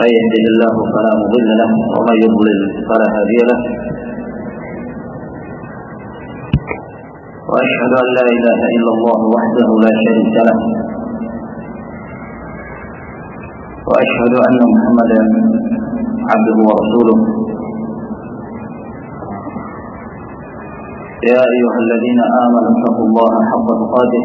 من يهده الله فلا مضل له ومن يضلل فلا هادي له. وأشهد أن لا إله إلا الله وحده لا شريك له. وأشهد أن محمدا عبده ورسوله. يا أيها الذين آمنوا اتقوا الله حق تقاته.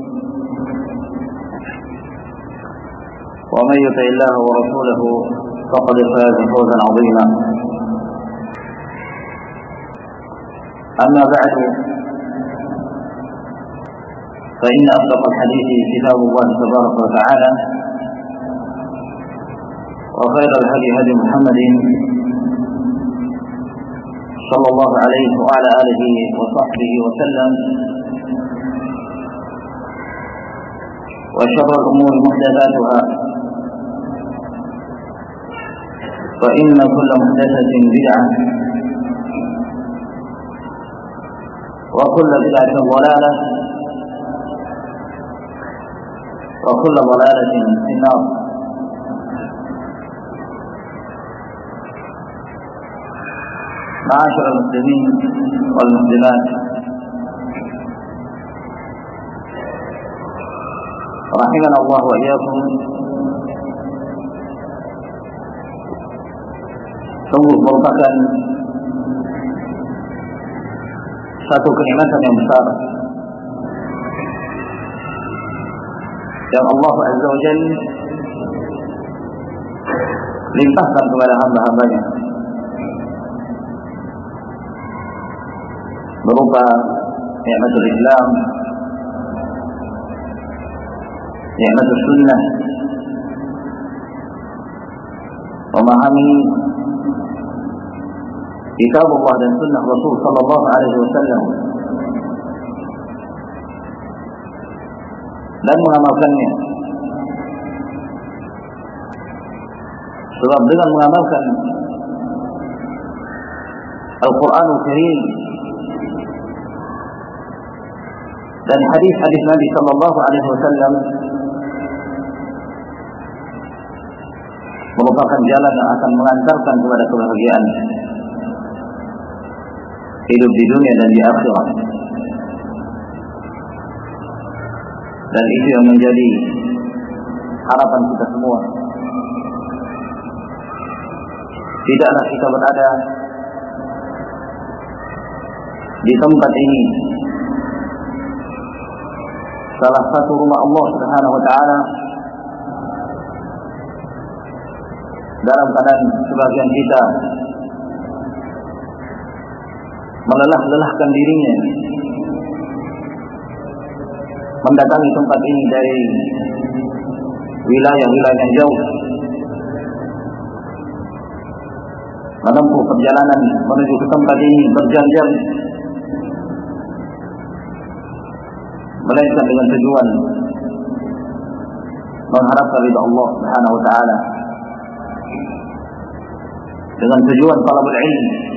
ومن يطع الله ورسوله فقد فاز فوزا عظيما. أما بعد فإن أصدق الحديث كتاب الله تبارك وتعالى وخير الهدي هدي محمد صلى الله عليه وعلى آله وصحبه وسلم وشر الأمور محدثاتها. فإن كل محدثة بدعة. وكل بدعة ضلالة. وكل ضلالة في النار. معاشر المسلمين والمسلمات. رحمنا الله وإياكم. Sungguh merupakan satu kenikmatan yang besar. Yang Allah Azza wa Jal limpahkan kepada hamba-hambanya. Berupa nikmatul Islam nikmatul sunnah memahami kitab Allah dan sunnah Rasul sallallahu alaihi wasallam dan mengamalkannya. Sebab dengan mengamalkan Al-Quranul Karim dan hadis-hadis Nabi Sallallahu Alaihi Wasallam merupakan jalan yang akan mengantarkan kepada kebahagiaan hidup di dunia dan di akhirat. Dan itu yang menjadi harapan kita semua. Tidaklah kita berada di tempat ini salah satu rumah Allah Subhanahu wa taala dalam keadaan sebagian kita melelah-lelahkan dirinya. Mendatangi tempat ini dari wilayah-wilayah yang jauh. Menempuh perjalanan menuju ke tempat ini berjam-jam. Melainkan dengan tujuan mengharapkan ridha Allah Subhanahu wa taala. Dengan tujuan talabul ilm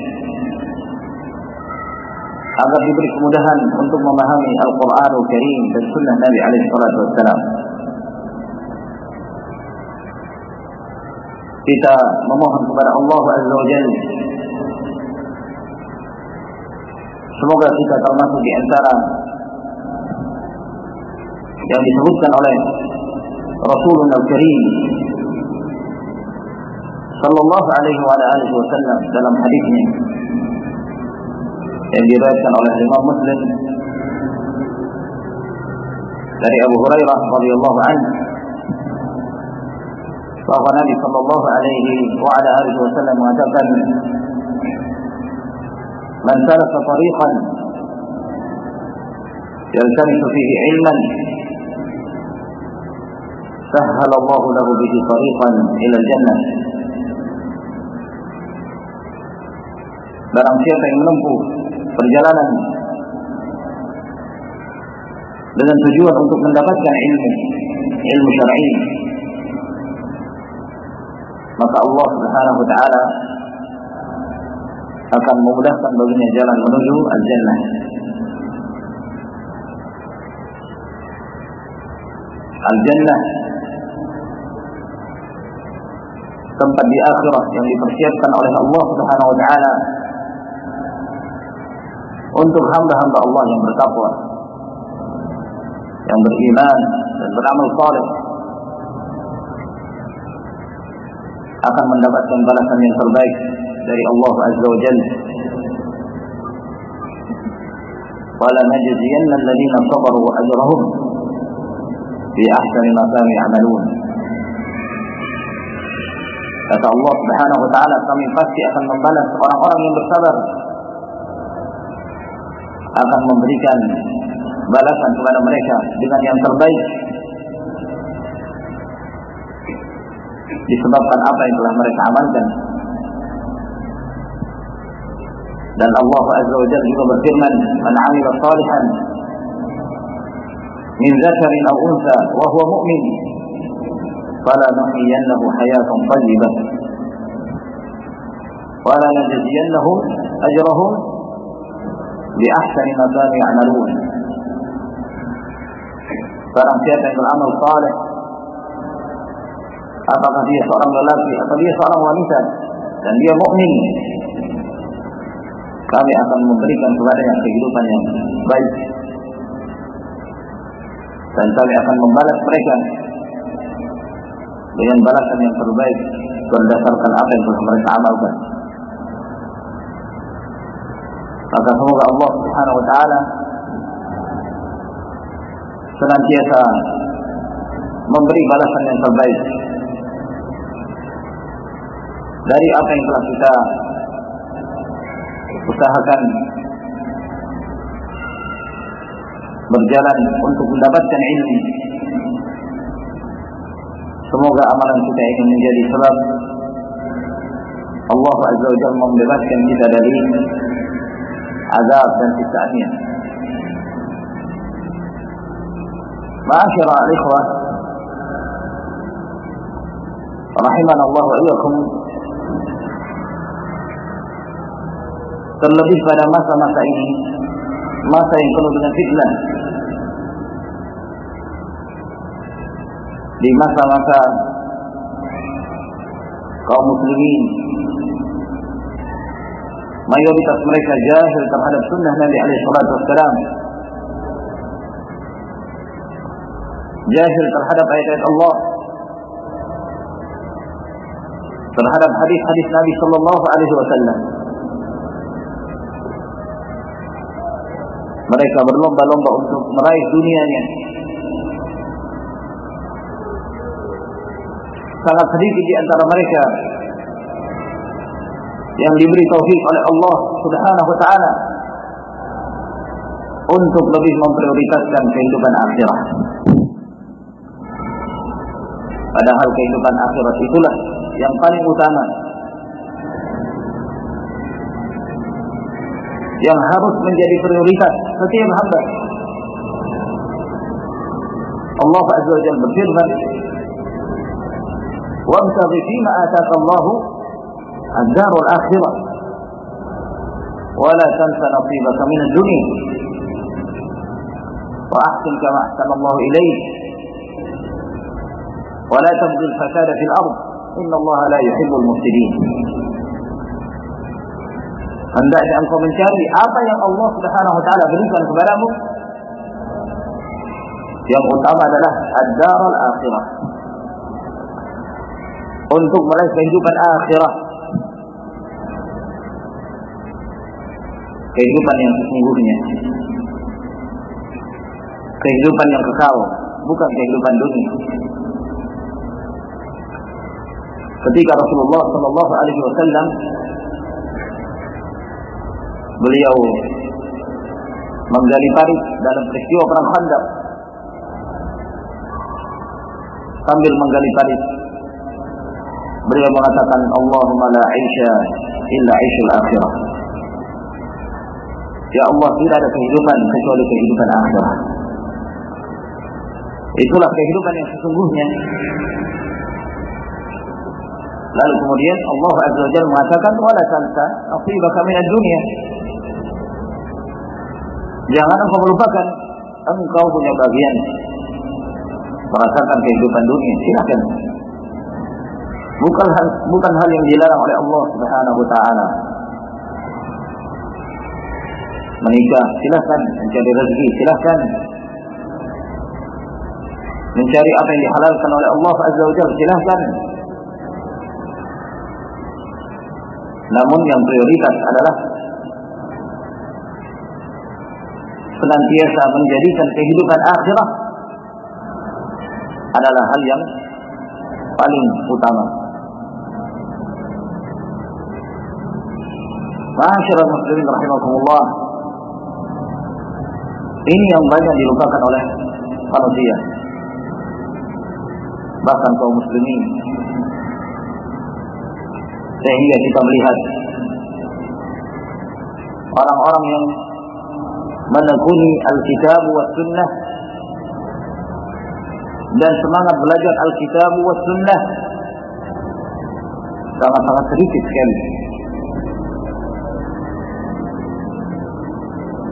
agar diberi kemudahan untuk memahami Al-Qur'anul Karim dan sunnah Nabi alaihi wassalam. Kita memohon kepada Allah Azza wa Semoga kita termasuk di antara yang disebutkan oleh Rasulullah Al-Karim sallallahu alaihi wa alihi wasallam dalam hadisnya yang diriwayatkan oleh Imam Muslim dari Abu Hurairah radhiyallahu anhu bahwa Nabi sallallahu alaihi wa ala alihi wasallam mengatakan Man salaka tariqan yaltamisu fihi ilman سهل الله له به طريقا إلى الجنة Barang siapa yang menempuh perjalanan dengan tujuan untuk mendapatkan ilmu, ilmu syar'i, maka Allah Subhanahu wa taala akan memudahkan baginya jalan menuju al-jannah. Al-jannah tempat di akhirat yang dipersiapkan oleh Allah Subhanahu wa taala untuk hamba-hamba Allah yang bertakwa, yang beriman dan beramal saleh akan mendapatkan balasan yang terbaik dari Allah Azza wa Jalla. Wala najziyanna alladhina sabaru ajrahum bi ahsani ma kanu ya'malun. Kata Allah Subhanahu wa taala, kami pasti akan membalas orang-orang yang bersabar akan memberikan balasan kepada mereka dengan yang terbaik. Disebabkan apa yang telah mereka amalkan. Dan Allah Azza wa Jalla juga berfirman man 'amila salihan min dzakarin aw untha wa huwa mu'min fala nuhyiyannahu hayatan thayyibah wa la najziyannahum ajrahum ahsani ma kanu ya'malun Barang siapa yang beramal saleh apakah dia seorang lelaki atau dia seorang wanita dan dia mukmin kami akan memberikan kepadanya kehidupan yang baik dan kami akan membalas mereka dengan balasan yang terbaik berdasarkan apa yang telah mereka amalkan. Maka semoga Allah Subhanahu wa taala senantiasa memberi balasan yang terbaik dari apa yang telah kita usahakan berjalan untuk mendapatkan ilmu. Semoga amalan kita ini menjadi sebab Allah Azza wa Jalla membebaskan kita dari azab dan siksaannya. Ma'asyara al-ikhwah Rahimana Allah wa iyyakum Terlebih pada masa-masa ini Masa yang penuh dengan fitnah Di masa-masa kaum muslimin mayoritas mereka jahil terhadap sunnah Nabi alaihi salatu wassalam. Jahil terhadap ayat-ayat Allah. Terhadap hadis-hadis Nabi sallallahu alaihi wasallam. Mereka berlomba-lomba untuk meraih dunianya. Sangat sedikit di antara mereka yang diberi taufik oleh Allah Subhanahu wa taala untuk lebih memprioritaskan kehidupan akhirat. Padahal kehidupan akhirat itulah yang paling utama. Yang harus menjadi prioritas setiap hamba. Allah Azza wa Jalla berfirman, "Wabtaghi fima ataka Allahu ad-darul akhirah." ولا تنس نصيبك من الدنيا وأحسن كما أحسن الله إليك ولا تبغي الفساد في الأرض إن الله لا يحب المفسدين hendaknya engkau mencari apa yang Allah Subhanahu wa taala berikan kepadamu yang utama adalah ad-darul akhirah untuk meraih kehidupan akhirah kehidupan yang sesungguhnya. Kehidupan yang kekal bukan kehidupan dunia. Ketika Rasulullah Shallallahu Alaihi Wasallam beliau menggali parit dalam peristiwa perang Khandaq. Sambil menggali parit beliau mengatakan Allahumma la aisha illa aishul akhirah Ya Allah tidak ada kehidupan kecuali kehidupan akhirat itulah kehidupan yang sesungguhnya Lalu kemudian Allah Azza wa Jalla mengatakan wala tansa nasibaka minad dunya. Jangan engkau melupakan engkau punya bagian merasakan kehidupan dunia. Silakan. Bukan hal, bukan hal yang dilarang oleh Allah Subhanahu wa taala. Menikah silahkan, mencari rezeki silahkan. Mencari apa yang dihalalkan oleh Allah Azza wa silahkan. Namun yang prioritas adalah senantiasa menjadikan kehidupan akhirat adalah hal yang paling utama. Masyarakat muslimin rahimakumullah Ini yang banyak dilupakan oleh manusia Bahkan kaum muslimin sehingga kita melihat orang-orang yang menekuni Alkitab wa Sunnah dan semangat belajar Alkitab wa Sunnah sangat-sangat sedikit sekali.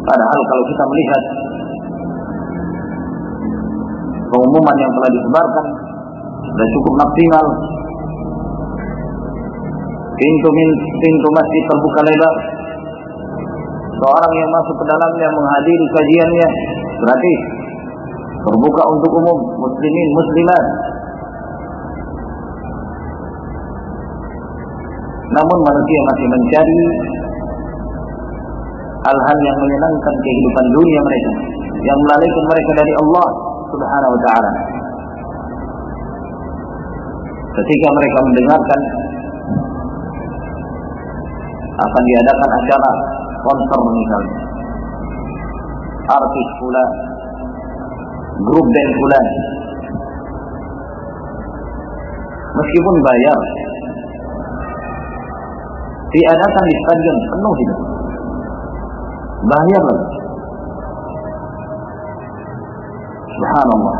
Padahal kalau kita melihat pengumuman yang telah disebarkan sudah cukup maksimal. Pintu pintu masjid terbuka lebar. Seorang yang masuk ke dalamnya menghadiri kajiannya gratis. Terbuka untuk umum muslimin muslimat. Namun manusia masih mencari hal-hal yang menyenangkan kehidupan dunia mereka yang melalaikan mereka dari Allah subhanahu wa ta'ala. Ketika mereka mendengarkan akan diadakan acara konser misalnya. Artis pula grup band pula. Meskipun bayar diadakan di stadion penuh itu bayar lagi subhanallah.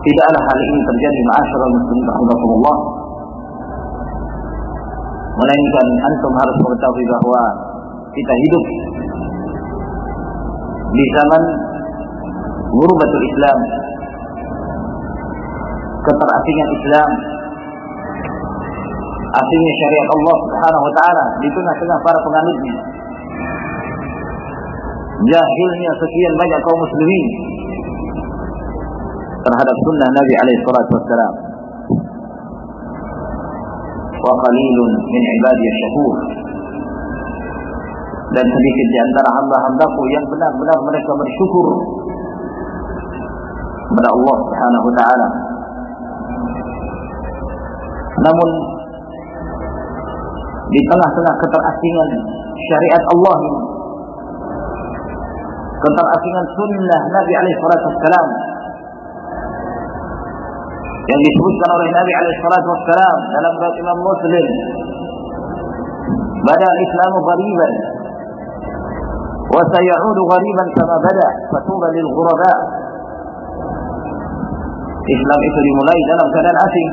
Tidaklah hal ini terjadi ma'asyiral muslimin rahimahumullah melainkan antum harus mengetahui bahwa kita hidup di zaman gurubatul Islam keterasingan Islam. Aslinya syariat Allah Subhanahu wa taala di tengah-tengah para penganutnya jahilnya sekian banyak kaum muslimin terhadap sunnah Nabi alaihi salatu wassalam wa qalilun min ibadiy syakur dan sedikit di antara hamba-hambaku yang benar-benar mereka bersyukur kepada Allah Subhanahu wa taala. Namun di tengah-tengah keterasingan syariat Allah ini keterasingan sunnah Nabi alaihi salatu wassalam yang disebutkan oleh Nabi alaihi salatu wassalam dalam riwayat Imam Muslim bada al-Islam ghariban wa sayaudu ghariban kama bada fatuba lil ghuraba Islam itu dimulai dalam keadaan asing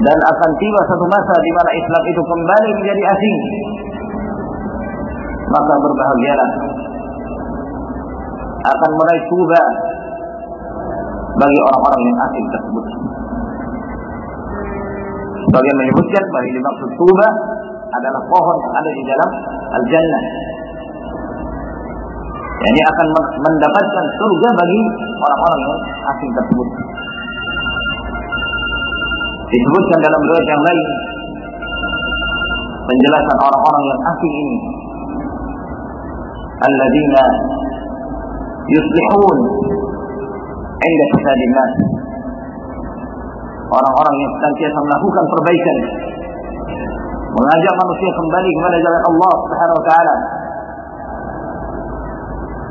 dan akan tiba satu masa di mana Islam itu kembali menjadi asing maka berbahagialah akan meraih tuba bagi orang-orang yang asing tersebut. Sebagian menyebutkan bahwa ini maksud tuba adalah pohon yang ada di dalam al-jannah. Yani akan mendapatkan surga bagi orang-orang yang asing tersebut. Disebutkan dalam riwayat yang lain penjelasan orang-orang yang asing ini alladzina yuslihun inda fasadin nas orang-orang yang senantiasa melakukan perbaikan mengajak manusia kembali kepada jalan Allah Subhanahu wa taala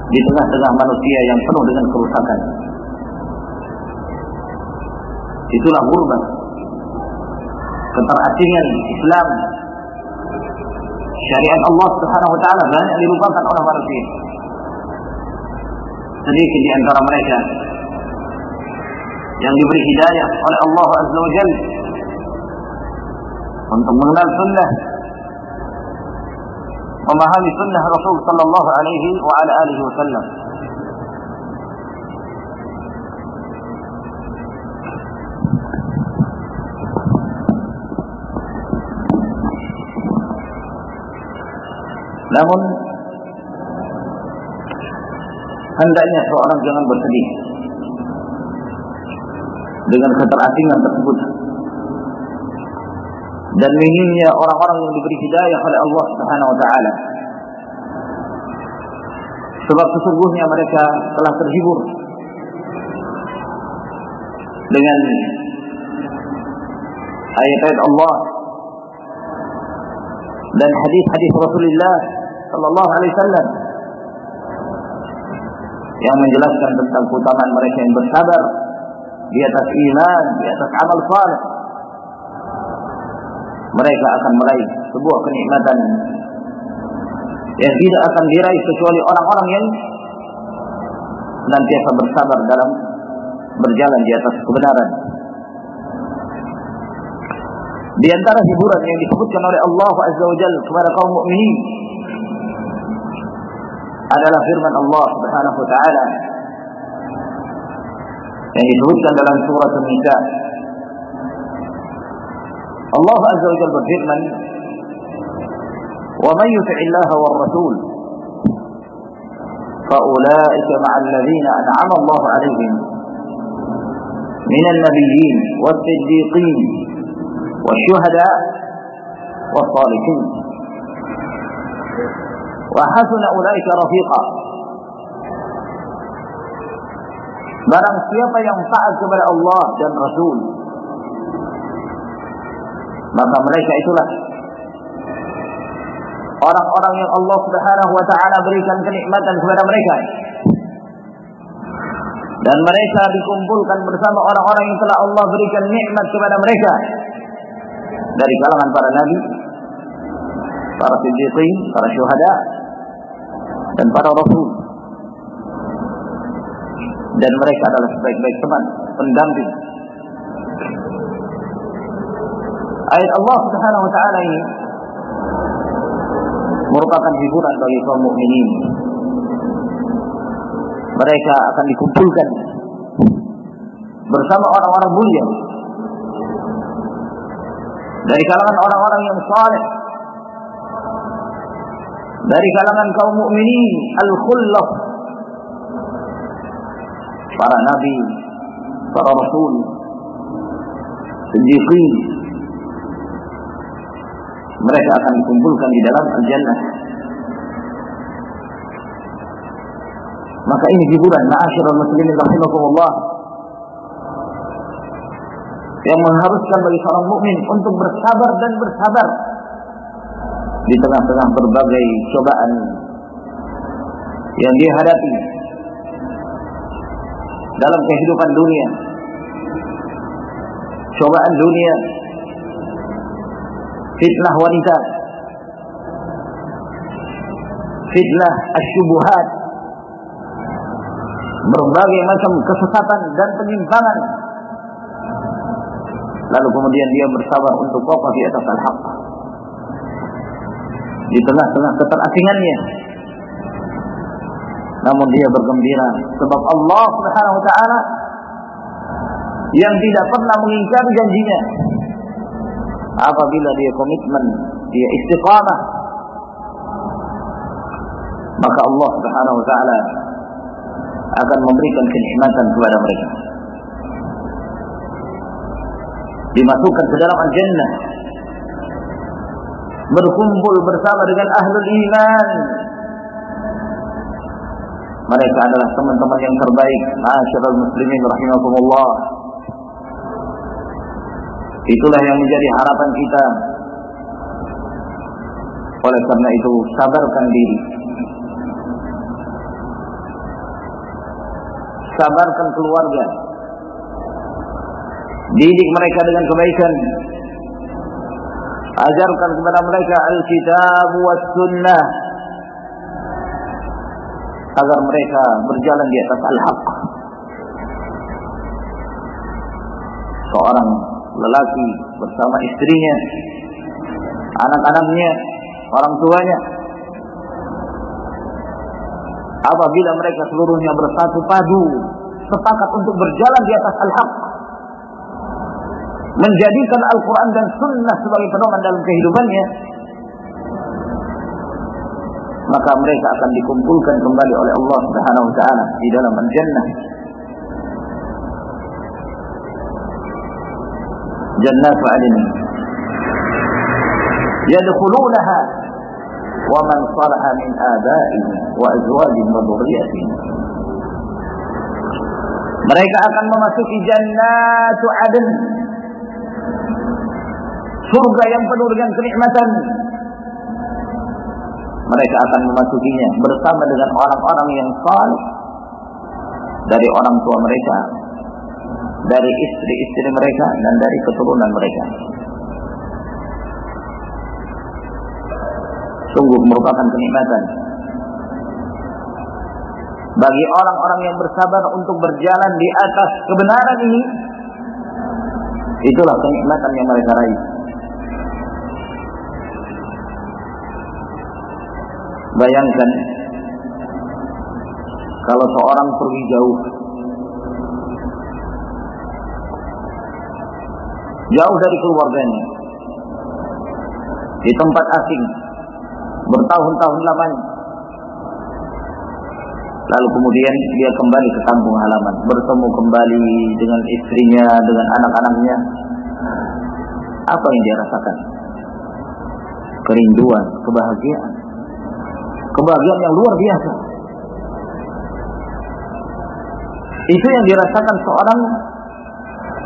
di tengah-tengah manusia yang penuh dengan kerusakan. Itulah gurbat. Keterasingan Islam. Syariat Allah Subhanahu wa taala banyak dilupakan oleh manusia. Sedikit di antara mereka yang diberi hidayah oleh Allah Azza wa Jalla untuk mengenal sunnah memahami sunnah Rasul sallallahu alaihi wa ala alihi wasallam Namun hendaknya seorang jangan bersedih dengan keterasingan tersebut dan minimnya orang-orang yang diberi hidayah oleh Allah Subhanahu wa taala. Sebab sesungguhnya mereka telah terhibur dengan ayat-ayat Allah dan hadis-hadis Rasulullah sallallahu alaihi wasallam yang menjelaskan tentang keutamaan mereka yang bersabar di atas iman, di atas amal saleh. Mereka akan meraih sebuah kenikmatan yang tidak akan diraih kecuali orang-orang yang senantiasa bersabar dalam berjalan di atas kebenaran. Di antara hiburan yang disebutkan oleh Allah Azza wa Jalla kepada kaum mukminin adalah firman Allah Subhanahu wa taala yang disebutkan dalam surat An-Nisa. Allah Azza wa Jalla berfirman, "Wa man yuti' Allah wa Rasul فأولئك مع الذين أنعم الله عليهم من النبيين والصديقين والشهداء wa ulaika rafiqa. Barang siapa yang taat kepada Allah dan Rasul maka mereka itulah orang-orang yang Allah Subhanahu wa taala berikan kenikmatan kepada mereka. Dan mereka dikumpulkan bersama orang-orang yang telah Allah berikan nikmat kepada mereka. Dari kalangan para nabi, para siddiqin, para syuhada, dan para rasul dan mereka adalah sebaik-baik teman, pendamping. Ayat Allah Subhanahu wa taala ini merupakan hiburan bagi kaum mukminin. Mereka akan dikumpulkan bersama orang-orang mulia dari kalangan orang-orang yang saleh dari kalangan kaum mukminin al-khullaf para nabi, para rasul, siddiqin. Mereka akan dikumpulkan di dalam al-jannah. Maka ini hiburan ma'asyiral muslimin rahimakumullah yang mengharuskan bagi seorang mukmin untuk bersabar dan bersabar di tengah-tengah berbagai cobaan yang dihadapi dalam kehidupan dunia. Cobaan dunia, fitnah wanita, fitnah asyubuhat, berbagai macam kesesatan dan penyimpangan lalu kemudian dia bersabar untuk kokoh di atas al-haq di tengah-tengah keterasingannya namun dia bergembira. Sebab Allah Subhanahu wa taala yang tidak pernah mengingkari janjinya. Apabila dia komitmen dia istiqamah maka Allah Subhanahu wa taala akan memberikan kenikmatan kepada mereka. Dimasukkan ke dalam al-jannah berkumpul bersama dengan ahlul iman. Mereka adalah teman-teman yang terbaik. Masyarakat muslimin rahimakumullah. Itulah yang menjadi harapan kita. Oleh karena itu sabarkan diri. Sabarkan keluarga. Didik mereka dengan kebaikan ajarkan kepada mereka Alkitab was sunnah. Agar mereka berjalan di atas al-haq. Seorang lelaki bersama istrinya anak-anaknya orang tuanya. Apabila mereka seluruhnya bersatu padu sepakat untuk berjalan di atas al-haq menjadikan Al-Quran dan Sunnah sebagai pedoman dalam kehidupannya, maka mereka akan dikumpulkan kembali oleh Allah Subhanahu wa taala di dalam al-jannah. Jannat adn. Yadkhulunaha wa man salaha min aba'ihim wa azwajihim wa dhurriyyatihim. Mereka akan memasuki jannatu adn surga yang penuh dengan kenikmatan. Mereka akan memasukinya bersama dengan orang-orang yang saleh dari orang tua mereka, dari istri-istri mereka dan dari keturunan mereka. Sungguh merupakan kenikmatan bagi orang-orang yang bersabar untuk berjalan di atas kebenaran ini. Itulah kenikmatan yang mereka raih. Bayangkan kalau seorang pergi jauh jauh dari keluarganya di tempat asing bertahun-tahun lamanya lalu kemudian dia kembali ke kampung halaman bertemu kembali dengan istrinya dengan anak-anaknya apa yang dia rasakan? Kerinduan kebahagiaan kebahagiaan yang luar biasa. Itu yang dirasakan seorang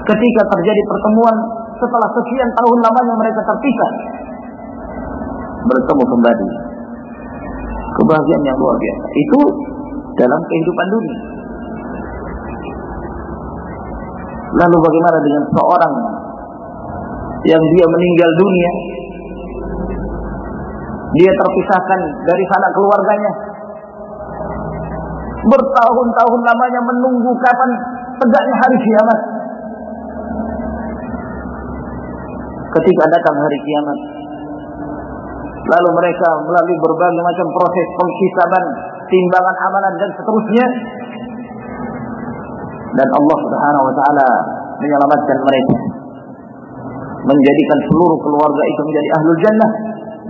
ketika terjadi pertemuan setelah sekian tahun lamanya mereka terpisah. Bertemu kembali. Kebahagiaan yang luar biasa. Itu dalam kehidupan dunia. Lalu bagaimana dengan seorang yang dia meninggal dunia dia terpisahkan dari sanak keluarganya. Bertahun-tahun lamanya menunggu kapan tegaknya hari kiamat. Ketika datang hari kiamat, lalu mereka melalui berbagai macam proses penghisaban, timbangan amalan dan seterusnya, dan Allah Subhanahu wa taala menyelamatkan mereka menjadikan seluruh keluarga itu menjadi ahlul jannah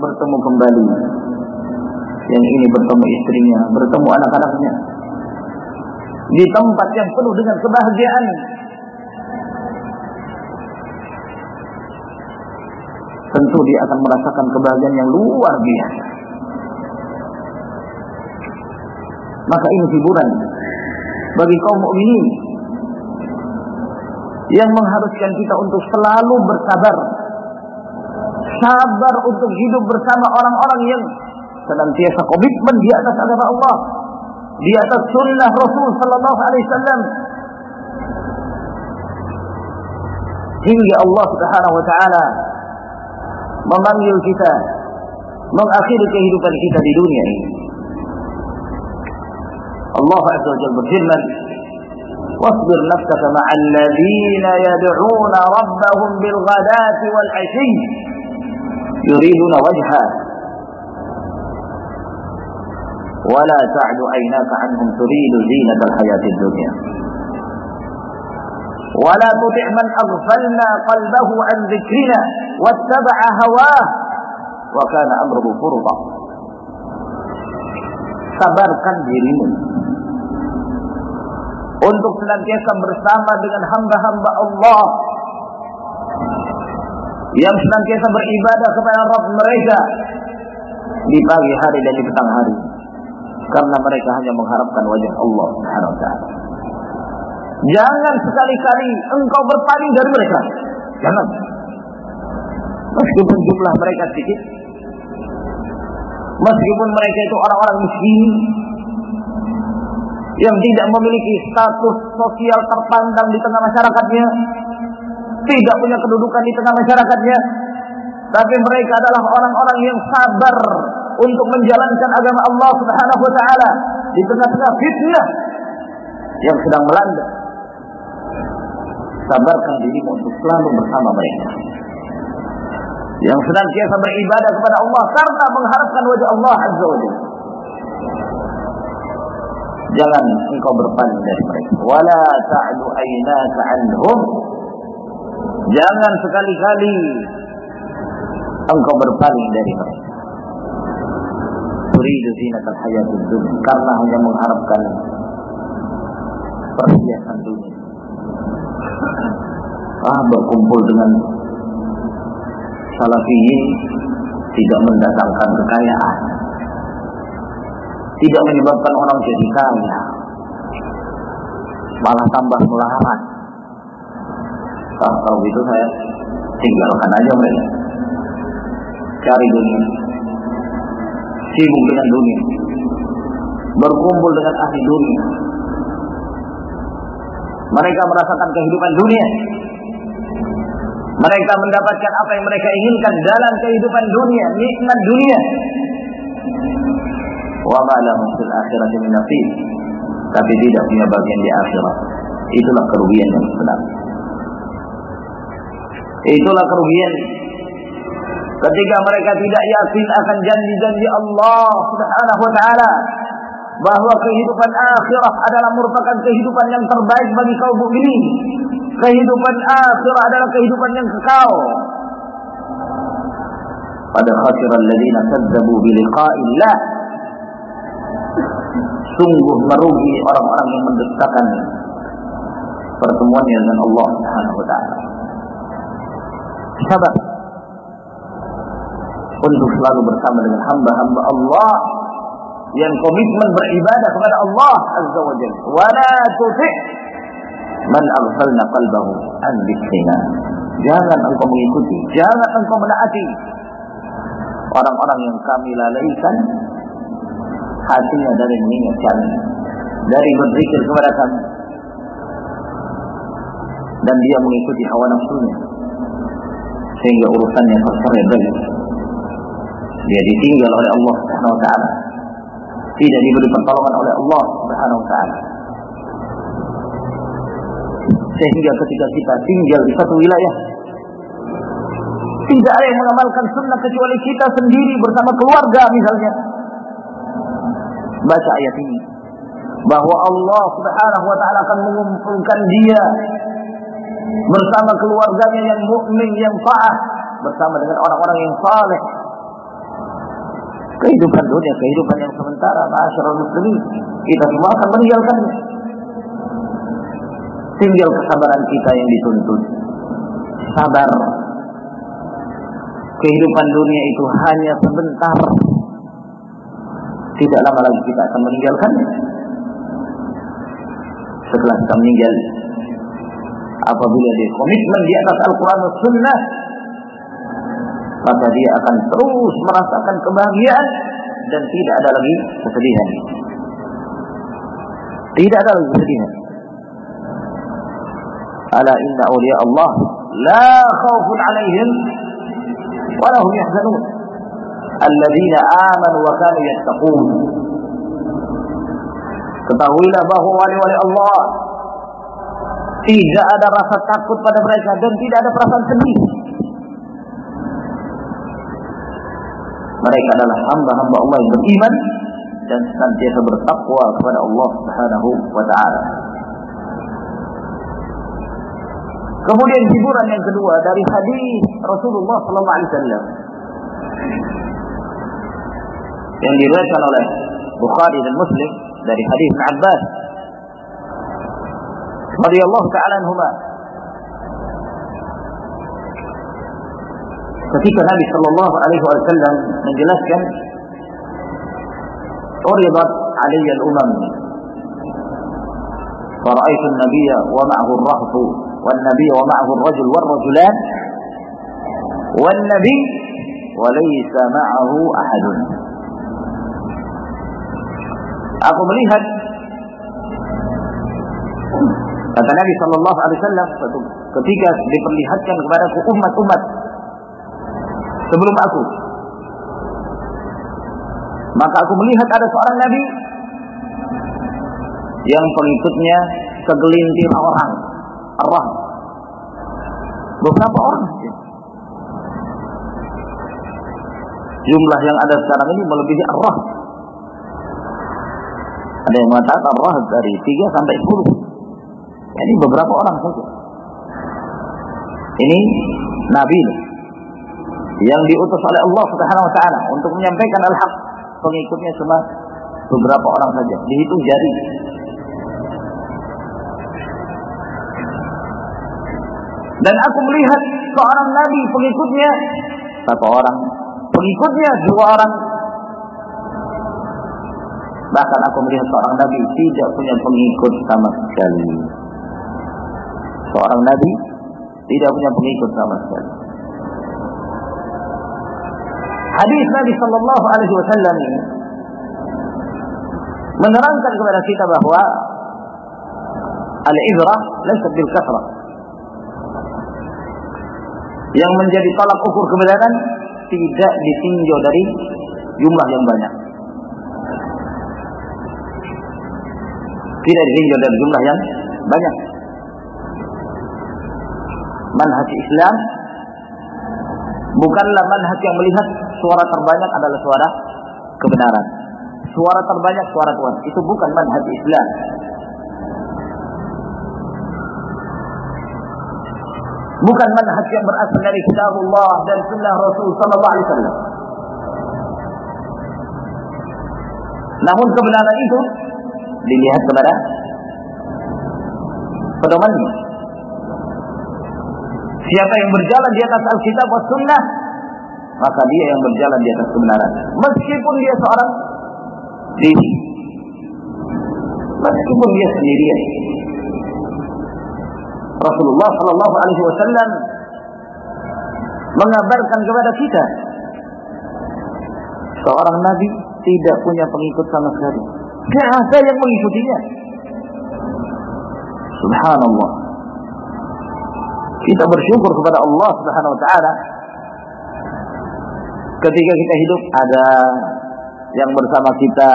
bertemu kembali. Yang ini bertemu istrinya, bertemu anak-anaknya. Di tempat yang penuh dengan kebahagiaan. Tentu dia akan merasakan kebahagiaan yang luar biasa. Maka ini hiburan bagi kaum mukminin yang mengharuskan kita untuk selalu bersabar sabar untuk hidup bersama orang-orang yang senantiasa komitmen di atas agama Allah, di atas sunnah Rasul Sallallahu Alaihi Wasallam. Hingga Allah Subhanahu Wa Taala memanggil kita mengakhiri kehidupan kita di dunia ini. Allah Azza wa Jalla berfirman, واصبر نفسك مع الذين يدعون ربهم بالغداة والعشي يريدون وجهه. ولا تعد عيناك عنهم تريد زينة الحياة الدنيا. ولا تطع من أغفلنا قلبه عن ذكرنا واتبع هواه. وكان أمره فرطا sabarkan dirimu untuk senantiasa bersama dengan hamba-hamba Allah yang senantiasa beribadah kepada Rabb mereka di pagi hari dan di petang hari karena mereka hanya mengharapkan wajah Allah Subhanahu. Jangan sekali-kali engkau berpaling dari mereka. Jangan. Meskipun jumlah mereka sedikit, meskipun mereka itu orang-orang miskin yang tidak memiliki status sosial terpandang di tengah masyarakatnya, tidak punya kedudukan di tengah masyarakatnya, tapi mereka adalah orang-orang yang sabar untuk menjalankan agama Allah Subhanahu wa taala di tengah-tengah fitnah yang sedang melanda. Sabarkan dirimu untuk selalu bersama mereka. Yang senantiasa beribadah kepada Allah karena mengharapkan wajah Allah Azza wa Jalla. Jangan engkau berpaling dari mereka. Wala ta'du aynaka anhum. Jangan sekali-kali engkau berpaling dari mereka. Karena hanya mengharapkan perhiasan dunia. Ah, berkumpul dengan salafiyin tidak mendatangkan kekayaan. Tidak menyebabkan orang jadi kaya. Malah tambah melarat. Kalau gitu saya tinggalkan aja mereka. Cari dunia. Sibuk dengan dunia. Berkumpul dengan ahli dunia. Mereka merasakan kehidupan dunia. Mereka mendapatkan apa yang mereka inginkan dalam kehidupan dunia, nikmat dunia. Wa ma fil akhirati min. Tapi tidak punya bagian di akhirat. Itulah kerugian yang sebenarnya. Itulah kerugian ketika mereka tidak yakin akan janji-janji Allah Subhanahu wa taala bahwa kehidupan akhirah adalah merupakan kehidupan yang terbaik bagi kaum mukminin. Kehidupan akhirah adalah kehidupan yang kekal. Pada khasiran alladziina kadzdzabu bi liqa'illah. Sungguh merugi orang-orang yang mendustakan pertemuan dengan Allah Subhanahu wa taala. Sabar untuk selalu bersama dengan hamba-hamba Allah yang komitmen beribadah kepada Allah Azza wa Jalla. Wa la tuti' man aghfalna qalbahu an dzikrina. Jangan engkau mengikuti, jangan engkau menaati orang-orang yang kami lalaikan hatinya dari mengingat kami, dari berzikir kepada kami. Dan dia mengikuti hawa nafsunya sehingga urusannya terseret dia ditinggal oleh Allah Subhanahu wa taala tidak diberi pertolongan oleh Allah Subhanahu wa taala. Sehingga ketika kita tinggal di satu wilayah tidak ada yang mengamalkan sunnah kecuali kita sendiri bersama keluarga misalnya. Baca ayat ini bahwa Allah Subhanahu wa taala akan mengumpulkan dia bersama keluarganya yang mukmin yang taat bersama dengan orang-orang yang saleh kehidupan dunia, kehidupan yang sementara, masyarakat muslimin, kita semua akan meninggalkannya. Tinggal kesabaran kita yang dituntut. Sabar. Kehidupan dunia itu hanya sebentar. Tidak lama lagi kita akan meninggalkannya. Setelah kita meninggal, apabila dia komitmen di atas Al-Quran dan Sunnah, maka dia akan terus merasakan kebahagiaan dan tidak ada lagi kesedihan. Tidak ada lagi kesedihan. Ala inna awliya Allah la khawfun alaihim wa lahum yahzanun. Alladzina amanu wa kanu yattaqun. Ketahuilah bahwa wali-wali Allah Tidak ada rasa takut pada mereka dan tidak ada perasaan sedih. Mereka adalah hamba-hamba Allah yang beriman dan senantiasa bertakwa kepada Allah Subhanahu wa taala. Kemudian hiburan yang kedua dari hadis Rasulullah sallallahu alaihi wasallam yang diriwayatkan oleh Bukhari dan Muslim dari hadis Abbas radhiyallahu taala anhuma ketika Nabi sallallahu alaihi wasallam menjelaskan uridat alayya al-umam فرأيت النبي ومعه الرهط والنبي ومعه الرجل والرجلان والنبي وليس معه أحد Aku melihat kata Nabi Shallallahu Alaihi Wasallam ketika diperlihatkan kepada umat-umat sebelum aku, maka aku melihat ada seorang Nabi yang pengikutnya segelintir orang, orang, beberapa orang. Jumlah yang ada sekarang ini melebihi arwah ada yang mengatakan roh dari 3 sampai 10. Ini beberapa orang saja. Ini nabi yang diutus oleh Allah Subhanahu wa taala untuk menyampaikan al-haq. Pengikutnya cuma beberapa orang saja, dihitung jari. Dan aku melihat seorang nabi pengikutnya satu orang, pengikutnya dua orang, Bahkan aku melihat seorang nabi tidak punya pengikut sama sekali. Seorang nabi tidak punya pengikut sama sekali. Hadis Nabi Shallallahu Alaihi Wasallam ini menerangkan kepada kita bahwa al-ibrah laisa bil. Yang menjadi tolak ukur kebenaran tidak ditinjau dari jumlah yang banyak. tidak ditinjau dari jumlah yang banyak. Manhaj Islam bukanlah manhaj yang melihat suara terbanyak adalah suara kebenaran. Suara terbanyak suara Tuhan. Itu bukan manhaj Islam. Bukan manhaj yang berasal dari kitabullah dan sunnah Rasul sallallahu alaihi wasallam. Namun kebenaran itu dilihat kepada pedomannya. Siapa yang berjalan di atas Alkitab dan Sunnah, maka dia yang berjalan di atas kebenaran. Meskipun dia seorang diri, meskipun dia sendirian. Rasulullah Shallallahu Alaihi Wasallam mengabarkan kepada kita seorang nabi tidak punya pengikut sama sekali. Tidak ada yang mengikutinya. Subhanallah. Kita bersyukur kepada Allah Subhanahu wa taala ketika kita hidup ada yang bersama kita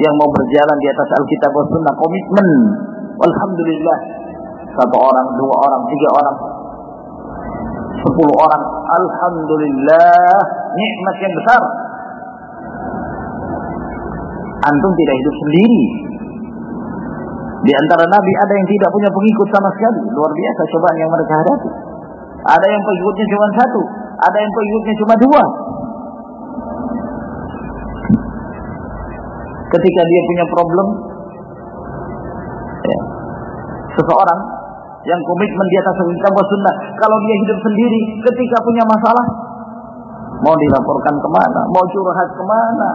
yang mau berjalan di atas Alkitab dan Sunnah komitmen. Alhamdulillah satu orang, dua orang, tiga orang, sepuluh orang. Alhamdulillah nikmat yang besar antum tidak hidup sendiri. Di antara nabi ada yang tidak punya pengikut sama sekali. Luar biasa cobaan yang mereka hadapi. Ada yang pengikutnya cuma satu, ada yang pengikutnya cuma dua. Ketika dia punya problem, ya, seseorang yang komitmen di atas kitab sunnah, kalau dia hidup sendiri, ketika punya masalah, mau dilaporkan ke mana, mau curhat ke mana,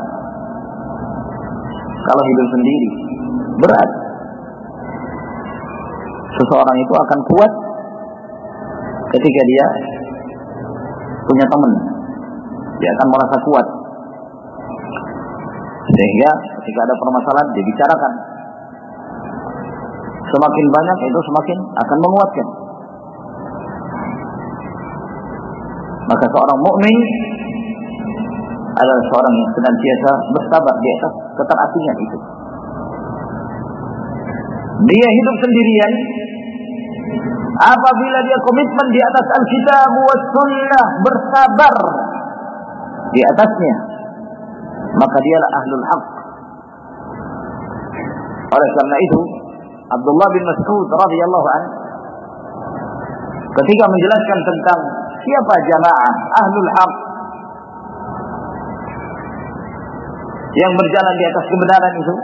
kalau hidup sendiri berat. Seseorang itu akan kuat ketika dia punya teman. Dia akan merasa kuat. Sehingga ketika ada permasalahan dia bicarakan. Semakin banyak itu semakin akan menguatkan. Maka seorang mukmin adalah seorang yang senantiasa bersabar di atas keterasingan itu. Dia hidup sendirian. Apabila dia komitmen di atas Alkitab was sunnah bersabar di atasnya maka dialah ahlul haq. Oleh karena itu Abdullah bin Mas'ud radhiyallahu an ketika menjelaskan tentang siapa jamaah ahlul haq yang berjalan di atas kebenaran itu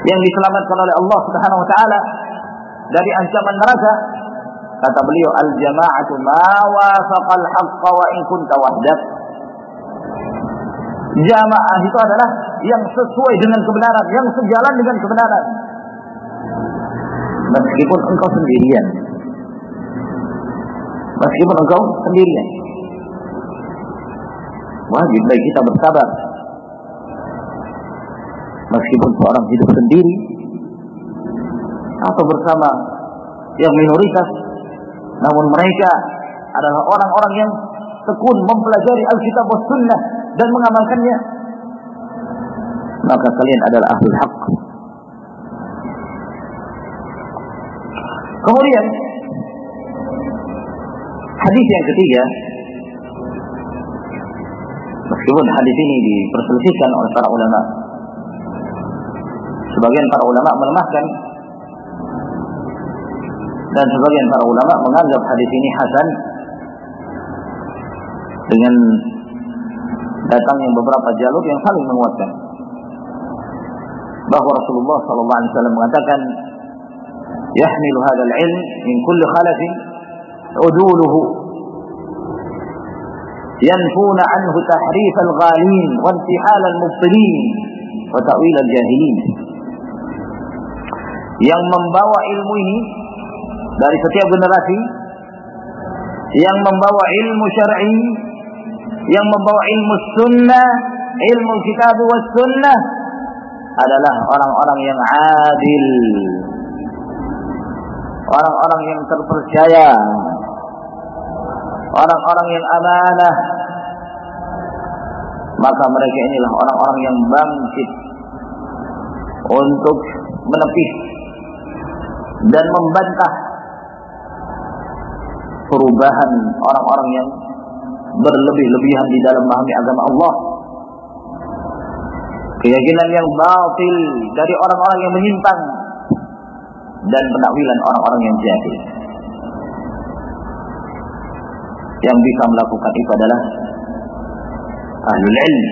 yang diselamatkan oleh Allah Subhanahu wa taala dari ancaman neraka kata beliau al jama'atu ma wafaqal haqq wa in kunta wahdak. Jamaah itu adalah yang sesuai dengan kebenaran yang sejalan dengan kebenaran. Meskipun engkau sendirian. Meskipun engkau sendirian. Wajib bagi kita bersabar meskipun seorang hidup sendiri atau bersama yang minoritas namun mereka adalah orang-orang yang tekun mempelajari Alkitab dan Sunnah dan mengamalkannya maka kalian adalah ahlul haq. Kemudian hadis yang ketiga meskipun hadis ini diperselisihkan oleh para ulama sebagian para ulama melemahkan. Dan sebagian para ulama menganggap hadis ini hasan. Dengan datangnya beberapa jalur yang saling menguatkan. Bahwa Rasulullah sallallahu alaihi wasallam mengatakan yahmilu hadzal ilm min kulli khalafin uduluhu yanfuna anhu tahrif al-ghalin wa intihal al-mubtilin wa ta'wil al-jahilin yang membawa ilmu ini dari setiap generasi yang membawa ilmu syar'i yang membawa ilmu sunnah ilmu kitab was sunnah adalah orang-orang yang adil orang-orang yang terpercaya orang-orang yang amanah. Maka mereka inilah orang-orang yang bangkit untuk menepis dan membantah perubahan orang-orang yang berlebih-lebihan di dalam memahami agama Allah. Keyakinan yang batil dari orang-orang yang menyimpang dan penakwilan orang-orang yang jahil. Yang bisa melakukan itu adalah ahlul ilm.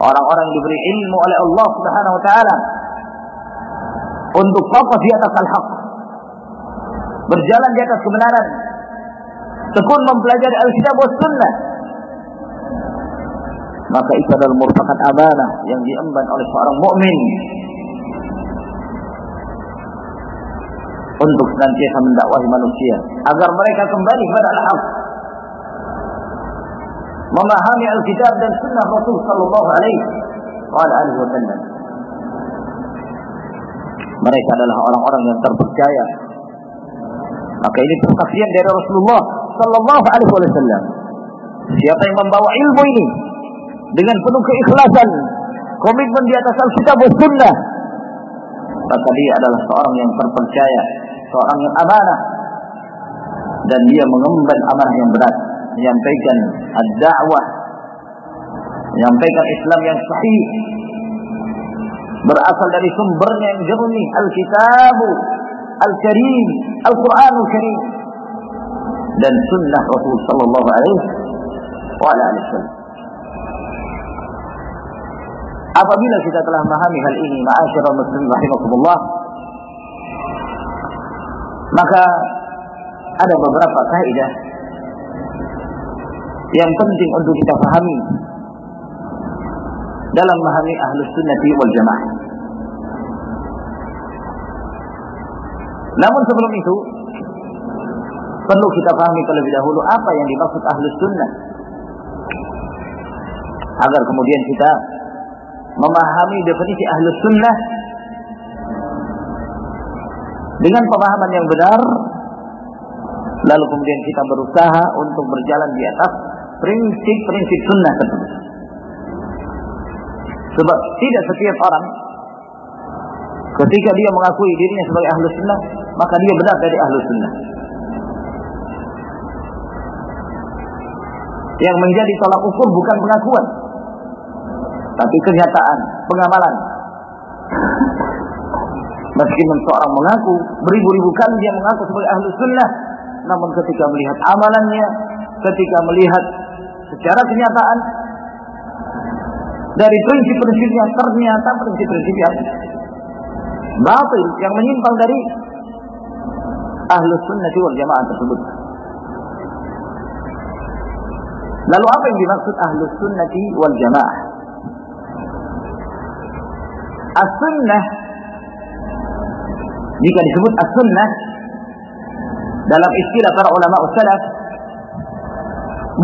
Orang-orang diberi ilmu oleh Allah Subhanahu wa taala untuk fokus di atas al-haq. Berjalan di atas kebenaran. Tekun mempelajari Alkitab dan Sunnah. Maka itu adalah merupakan amanah yang diemban oleh seorang mukmin untuk senantiasa mendakwahi manusia agar mereka kembali kepada al-haq. Memahami Alkitab dan Sunnah Rasul sallallahu alaihi wasallam. Mereka adalah orang-orang yang terpercaya. Maka ini persaksian dari Rasulullah Sallallahu Alaihi Wasallam. Siapa yang membawa ilmu ini? Dengan penuh keikhlasan, komitmen di atas Alkitab dan Sunnah, maka dia adalah seorang yang terpercaya, seorang yang amanah, dan dia mengemban amanah yang berat, menyampaikan ad-da'wah, menyampaikan Islam yang sahih, berasal dari sumbernya yang jernih Al-Karim Al-Quranul Karim dan sunnah Rasul sallallahu alaihi wasallam. Apabila kita telah memahami hal ini, ma'asyiral muslimin rahimakumullah, maka ada beberapa kaidah yang penting untuk kita pahami dalam memahami ahlus sunnati wal jamaah. Namun sebelum itu perlu kita pahami terlebih dahulu apa yang dimaksud ahlus sunnah agar kemudian kita memahami definisi ahlus sunnah dengan pemahaman yang benar lalu kemudian kita berusaha untuk berjalan di atas prinsip-prinsip sunnah tersebut. Sebab tidak setiap orang Ketika dia mengakui dirinya sebagai ahlu sunnah, maka dia benar dari ahlu sunnah. Yang menjadi tolak ukur bukan pengakuan, tapi kenyataan, pengamalan. Meskipun seorang mengaku beribu-ribu kali dia mengaku sebagai ahlu sunnah, namun ketika melihat amalannya, ketika melihat secara kenyataan dari prinsip-prinsipnya ternyata prinsip-prinsip yang batil yang menyimpang dari ahlu sunnah wal jamaah tersebut. Lalu apa yang dimaksud ahlu sunnah wal jamaah? As-sunnah jika disebut as-sunnah dalam istilah para ulama salaf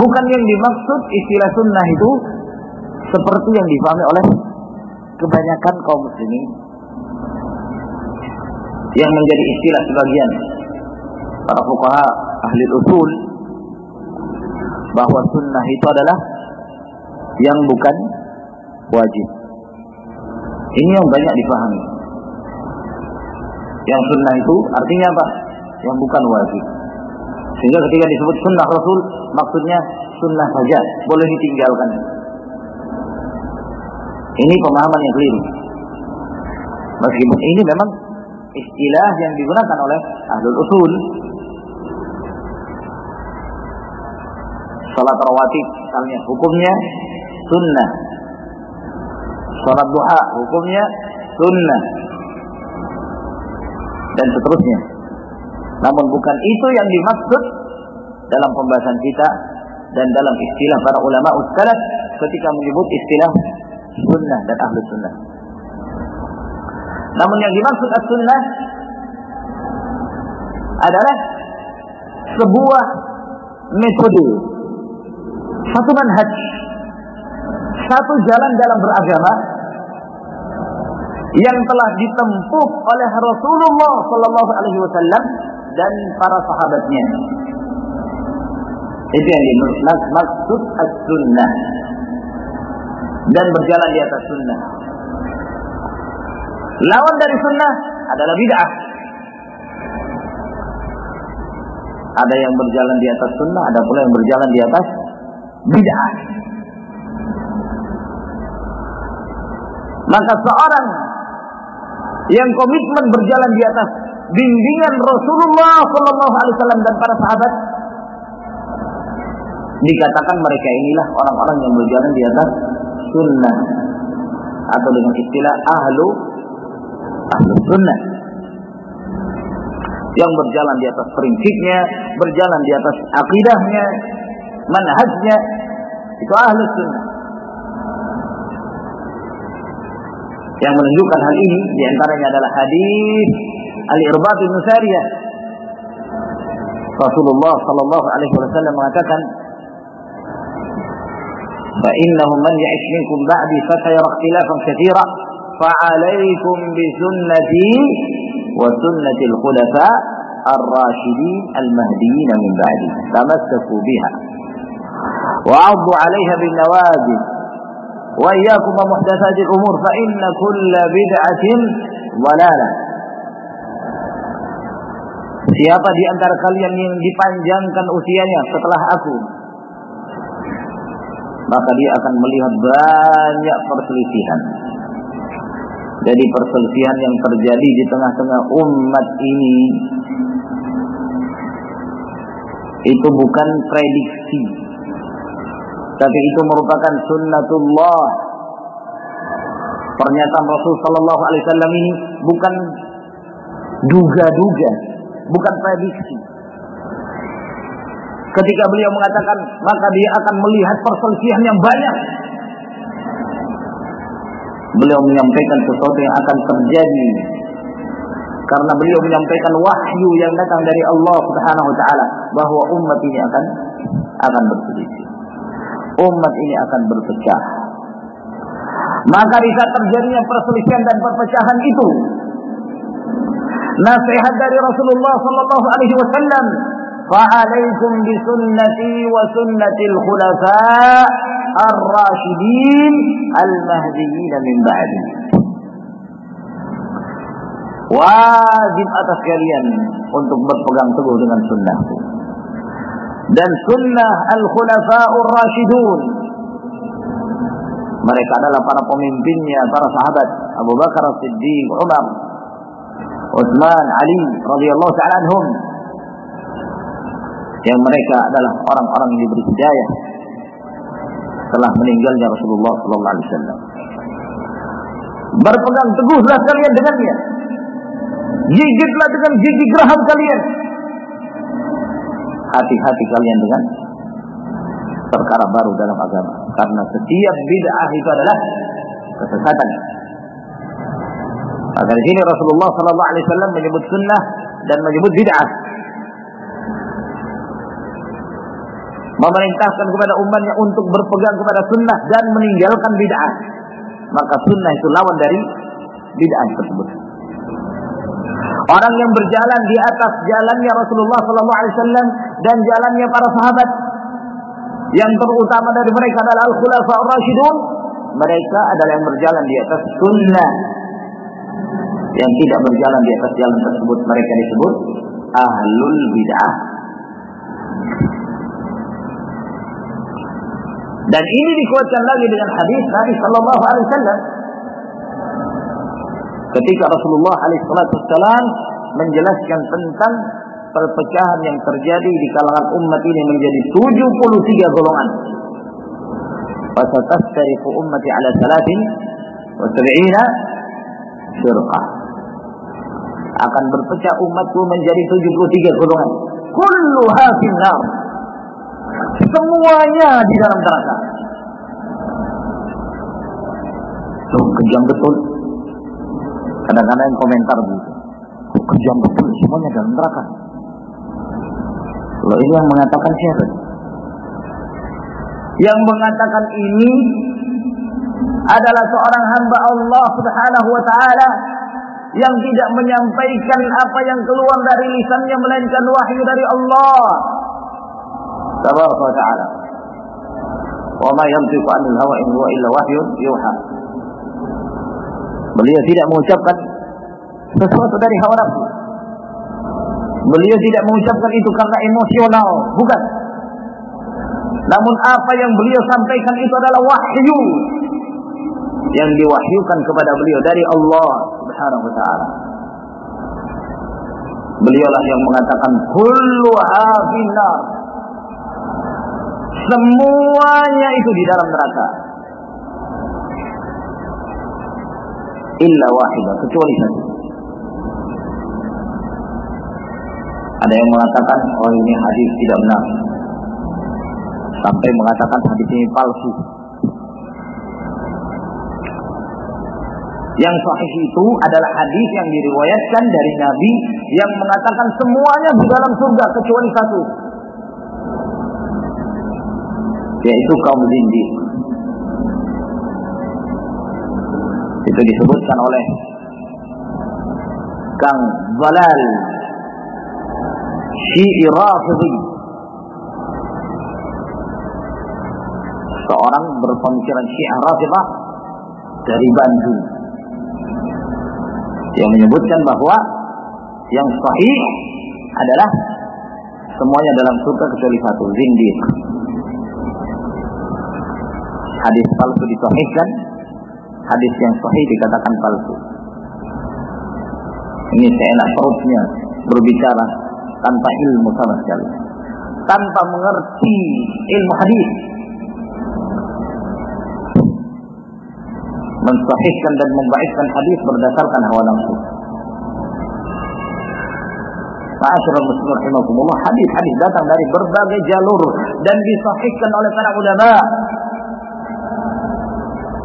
bukan yang dimaksud istilah sunnah itu seperti yang difahami oleh kebanyakan kaum muslimin yang menjadi istilah sebagian para fuqaha ahli usul bahwa sunnah itu adalah yang bukan wajib. Ini yang banyak difahami. Yang sunnah itu artinya apa? Yang bukan wajib. Sehingga ketika disebut sunnah Rasul, maksudnya sunnah saja, boleh ditinggalkan. Ini pemahaman yang keliru. Meskipun ini memang istilah yang digunakan oleh ahlul usul. Salat rawatib misalnya hukumnya sunnah. Salat duha hukumnya sunnah. Dan seterusnya. Namun bukan itu yang dimaksud dalam pembahasan kita dan dalam istilah para ulama ustalaf ketika menyebut istilah sunnah dan ahlu sunnah. Namun yang dimaksud as-sunnah adalah sebuah metode, satu manhaj, satu jalan dalam beragama yang telah ditempuh oleh Rasulullah Sallallahu Alaihi Wasallam dan para sahabatnya. Itu yang dimaksud as-sunnah dan berjalan di atas sunnah. Lawan dari sunnah adalah bid'ah. Ada yang berjalan di atas sunnah, ada pula yang berjalan di atas bid'ah. Maka seorang yang komitmen berjalan di atas bimbingan Rasulullah Sallallahu Alaihi Wasallam dan para sahabat dikatakan mereka inilah orang-orang yang berjalan di atas sunnah atau dengan istilah ahlu ahlu sunnah yang berjalan di atas prinsipnya, berjalan di atas akidahnya, manhajnya, itu ahlu sunnah. Yang menunjukkan hal ini di antaranya adalah hadis Al-Irbad bin. Rasulullah sallallahu alaihi wasallam mengatakan فإنه من يعش منكم بعدي فسيرى اختلافا كثيرا. فعليكم بسنتي وسنة الخلفاء الراشدين المهديين من بعدي. تمسكوا بها. وعضوا عليها بالنواجذ وإياكم ومحدثات الأمور. فإن كل بدعة ضلالة. Siapa di antara kalian yang dipanjangkan usianya setelah aku? Maka dia akan melihat banyak perselisihan. Jadi perselisihan yang terjadi di tengah-tengah umat ini itu bukan prediksi, tapi itu merupakan sunnatullah. Pernyataan Rasul Sallallahu Alaihi Wasallam ini bukan duga-duga, bukan prediksi, ketika beliau mengatakan maka dia akan melihat perselisihan yang banyak beliau menyampaikan sesuatu yang akan terjadi karena beliau menyampaikan wahyu yang datang dari Allah Subhanahu wa taala bahwa umat ini akan akan berselisih. Umat ini akan berpecah. Maka di saat terjadinya perselisihan dan perpecahan itu nasihat dari Rasulullah sallallahu alaihi wasallam فعليكم بسنتي وسنة الخلفاء الراشدين المهديين من بعدي Wajib atas kalian untuk berpegang teguh dengan sunnah. Dan sunnah al-khulafa'ur rasyidun. Mereka adalah para pemimpinnya, para sahabat. Abu Bakar Siddiq, Umar, Utsman, Ali radhiyallahu ta'ala anhum. Yang mereka adalah orang-orang yang diberi hidayah setelah meninggalnya Rasulullah sallallahu alaihi wasallam. Berpegang teguhlah kalian dengannya. Gigitlah dengan gigi geraham kalian. Hati-hati kalian dengan perkara baru dalam agama. Karena setiap bid'ah itu adalah kesesatan. Maka di sini Rasulullah Sallallahu Alaihi Wasallam menyebut sunnah dan menyebut bid'ah. Memerintahkan kepada umatnya untuk berpegang kepada sunnah dan meninggalkan bid'ah. Maka sunnah itu lawan dari bid'ah tersebut. Orang yang berjalan di atas jalannya Rasulullah Wasallam dan jalannya para sahabat yang terutama dari mereka adalah al-khulafa ar-rasyidun mereka adalah yang berjalan di atas sunnah yang tidak berjalan di atas jalan tersebut mereka disebut ahlul bid'ah dan ini dikuatkan lagi dengan hadis Nabi Sallallahu Alaihi Wasallam ketika Rasulullah Alaihi Wasallam menjelaskan tentang perpecahan yang terjadi di kalangan umat ini menjadi 73 golongan. Fasatastariqu ummati ala salatin wa sab'ina firqah. Akan berpecah umatku menjadi 73 golongan. Kulluha finnar. Semuanya di dalam neraka. Tuh, kejam betul. Kadang-kadang komentar begitu. Kejam betul, semuanya dalam neraka. Loh ini yang mengatakan siapa? Yang mengatakan ini adalah seorang hamba Allah Subhanahu wa taala yang tidak menyampaikan apa yang keluar dari lisannya melainkan wahyu dari Allah Taala. Wa ma yantiqu 'anil hawa in huwa illa wahyun yuha. Beliau tidak mengucapkan sesuatu dari hawa nafsu. Beliau tidak mengucapkan itu karena emosional, bukan. Namun apa yang beliau sampaikan itu adalah wahyu yang diwahyukan kepada beliau dari Allah Subhanahu wa taala. Beliaulah yang mengatakan kullu hafinar. Semuanya itu di dalam neraka. Illa wahidah, kecuali satu. Ada yang mengatakan, oh ini hadis tidak benar. Sampai mengatakan hadis ini palsu. Yang sahih itu adalah hadis yang diriwayatkan dari Nabi yang mengatakan semuanya di dalam surga kecuali satu. Yaitu kaum zindik. Itu disebutkan oleh Kang Zalal Syi'i Rafidhi seorang berpemikiran Syiah Rafidah dari Bandung. Yang menyebutkan bahwa yang sahih adalah semuanya dalam surga kecuali satu zindiq hadis palsu disahihkan hadis yang sahih dikatakan palsu. Ini seenak perutnya berbicara tanpa ilmu sama sekali. Tanpa mengerti ilmu hadis. Mensahihkan dan membaikkan hadis berdasarkan hawa nafsu. Ma'asyiral muslimin rahimakumullah, hadis-hadis datang dari berbagai jalur dan disahihkan oleh para ulama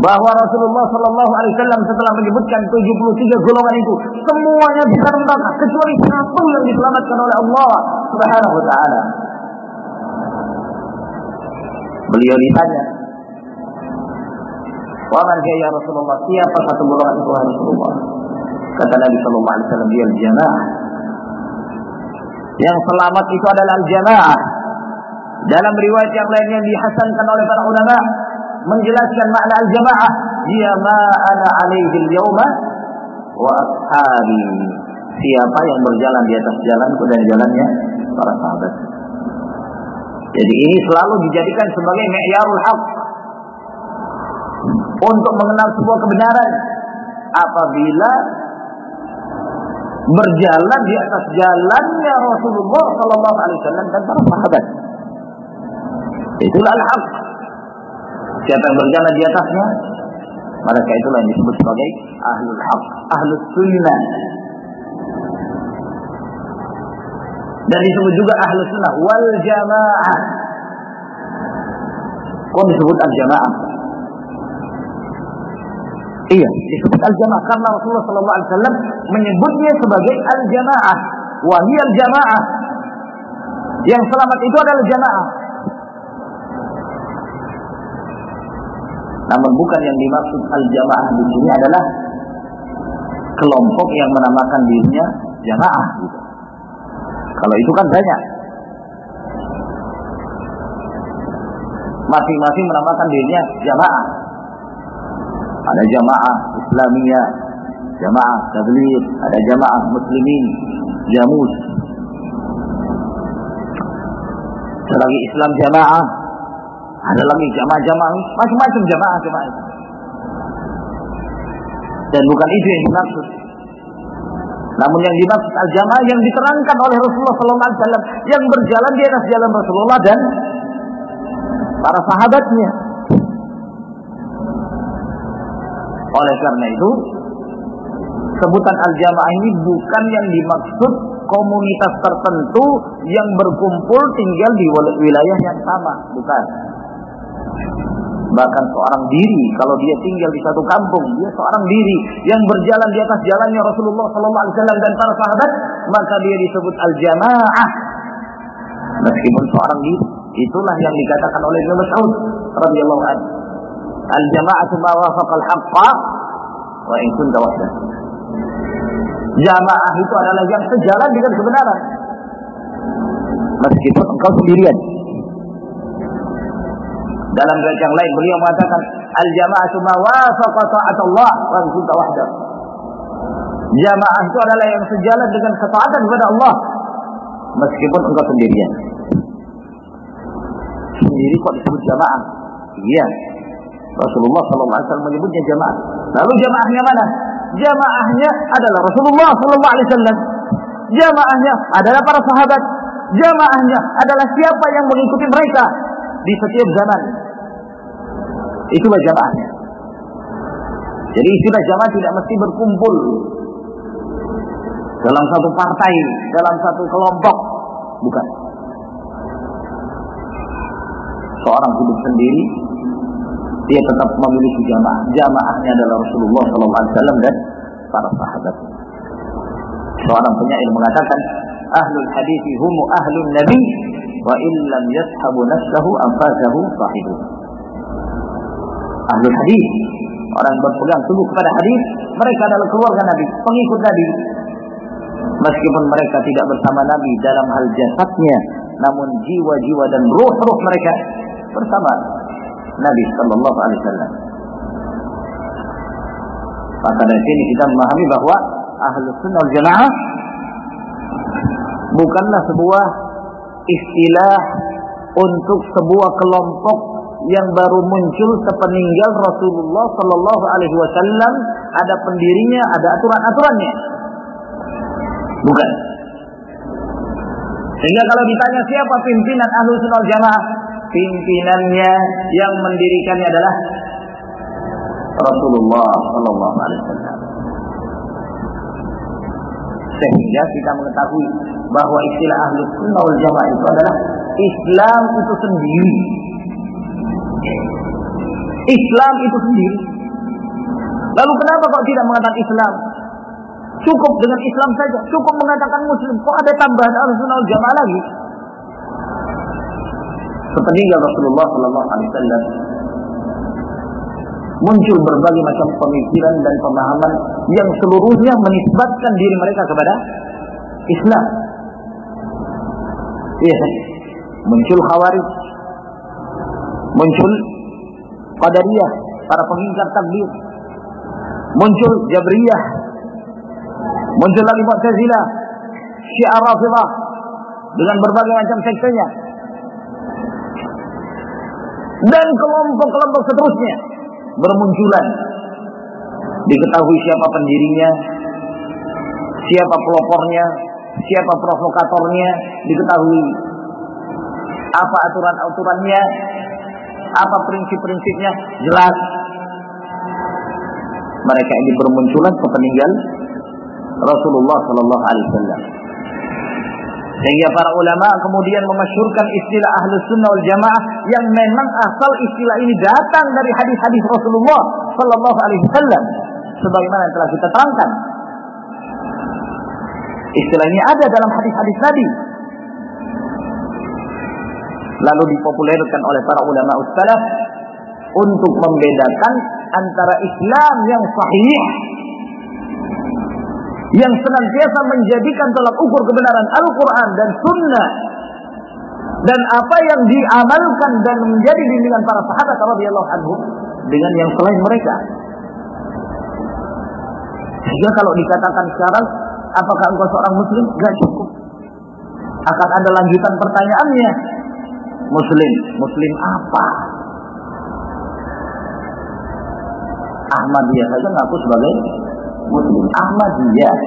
bahwa Rasulullah Shallallahu Alaihi Wasallam setelah menyebutkan 73 golongan itu semuanya bisa neraka kecuali satu yang diselamatkan oleh Allah Subhanahu Wa Taala. Beliau ditanya, Waman ya Rasulullah, siapa satu golongan itu Rasulullah? Kata Nabi Shallallahu Alaihi Wasallam dia jamaah. Yang selamat itu adalah jamaah. Dalam riwayat yang lainnya dihasankan oleh para ulama menjelaskan makna al-jamaah dia ma ana alaihi al-yawma wa ashabi. Siapa yang berjalan di atas jalanku dan jalannya para sahabat. Jadi ini selalu dijadikan sebagai mi'yarul haq untuk mengenal sebuah kebenaran apabila berjalan di atas jalannya Rasulullah Sallallahu Alaihi Wasallam dan para sahabat. Itulah al-haq. Siapa yang berjalan di atasnya, mereka itulah yang disebut sebagai ahlul haq, ahlus sunnah. Dan disebut juga ahlus sunnah wal jamaah. Kok disebut al-jamaah? Iya, disebut al-jamaah karena Rasulullah sallallahu alaihi wasallam menyebutnya sebagai al-jamaah. Wahiyal jamaah. Yang selamat itu adalah jamaah. Namun bukan yang dimaksud al-jamaah di sini adalah kelompok yang menamakan dirinya jamaah gitu. Kalau itu kan banyak. Masing-masing menamakan dirinya jamaah. Ada jamaah Islamiyah, jamaah tabligh, ada jamaah muslimin, jamus. Selagi Islam jamaah, ada lagi jamaah-jamaah, macam-macam jamaah-jamaah. Dan bukan itu yang dimaksud. Namun yang dimaksud al-jamaah yang diterangkan oleh Rasulullah SAW yang berjalan di atas jalan Rasulullah dan para sahabatnya. Oleh karena itu, sebutan al-jamaah ini bukan yang dimaksud komunitas tertentu yang berkumpul tinggal di wilayah yang sama, bukan bahkan seorang diri kalau dia tinggal di satu kampung dia seorang diri yang berjalan di atas jalannya Rasulullah Sallallahu Alaihi Wasallam dan para sahabat maka dia disebut al jamaah meskipun seorang diri itulah yang dikatakan oleh Ibnu Mas'ud radhiyallahu anhu. Al jamaah ma wafaqa al haqqa wa in kunta jamaah itu adalah yang sejalan dengan kebenaran. Meskipun engkau sendirian dalam riwayat yang lain beliau mengatakan al jamaah ma wafaqa ta'atullah wa wahda. Jamaah itu adalah yang sejalan dengan ketaatan kepada Allah meskipun engkau sendirian. Sendiri kok disebut jamaah? Iya. Rasulullah sallallahu alaihi wasallam menyebutnya jamaah. Lalu jamaahnya mana? Jamaahnya adalah Rasulullah sallallahu alaihi wasallam. Jamaahnya adalah para sahabat. Jamaahnya adalah siapa yang mengikuti mereka di setiap zaman. Itulah jamaahnya. Jadi istilah jamaah tidak mesti berkumpul dalam satu partai, dalam satu kelompok, bukan. Seorang hidup sendiri, dia tetap memiliki jamaah. Jamaahnya adalah Rasulullah SAW dan para sahabat. Seorang penyair mengatakan, Ahlul hadithi humu ahlul nabi wa illam yashabu nafsahu anfasahu sahibu. Ahli hadis, orang berpegang teguh kepada hadis, mereka adalah keluarga Nabi, pengikut Nabi. Meskipun mereka tidak bersama Nabi dalam hal jasadnya, namun jiwa-jiwa dan ruh-ruh mereka bersama Nabi Sallallahu Alaihi Wasallam. Maka dari sini kita memahami bahwa ahlu sunnah jamaah bukanlah sebuah istilah untuk sebuah kelompok yang baru muncul sepeninggal Rasulullah Sallallahu Alaihi Wasallam ada pendirinya, ada aturan-aturannya. Bukan. Sehingga kalau ditanya siapa pimpinan Ahlus Sunnah Jamaah, pimpinannya yang mendirikannya adalah Rasulullah Sallallahu Alaihi Wasallam. Sehingga kita mengetahui bahwa istilah Ahlus Sunnah Jamaah itu adalah Islam itu sendiri. Islam itu sendiri. Lalu kenapa kok tidak mengatakan Islam? Cukup dengan Islam saja, cukup mengatakan Muslim. Kok ada tambahan Al-Sunnah Jamaah lagi? Sepeninggal Rasulullah Sallallahu Alaihi Wasallam muncul berbagai macam pemikiran dan pemahaman yang seluruhnya menisbatkan diri mereka kepada Islam. Iya, muncul khawarij, muncul qadariyah, para pengingkar takdir, muncul jabriyah, Muncul lagi Mu'tazilah, Syiah Rafidhah dengan berbagai macam sektenya. Dan kelompok-kelompok seterusnya bermunculan. Diketahui siapa pendirinya, siapa pelopornya, siapa provokatornya, diketahui apa aturan-aturannya, apa prinsip-prinsipnya, jelas. Mereka ini bermunculan sepeninggal Rasulullah Sallallahu Alaihi Wasallam. Sehingga para ulama kemudian memasyurkan istilah ahlu sunnah wal jamaah yang memang asal istilah ini datang dari hadis-hadis Rasulullah Sallallahu Alaihi Wasallam. Sebagaimana yang telah kita terangkan. Istilah ini ada dalam hadis-hadis Nabi. Lalu dipopulerkan oleh para ulama ustalaf untuk membedakan antara Islam yang sahih yang senantiasa menjadikan tolak ukur kebenaran Al-Quran dan Sunnah dan apa yang diamalkan dan menjadi bimbingan para sahabat radhiyallahu anhu dengan yang selain mereka. Sehingga kalau dikatakan sekarang, apakah engkau seorang muslim? Gak cukup. Akan ada lanjutan pertanyaannya. Muslim, muslim apa? Ahmadiyah saja ngaku sebagai Muslim Ahmadiyah.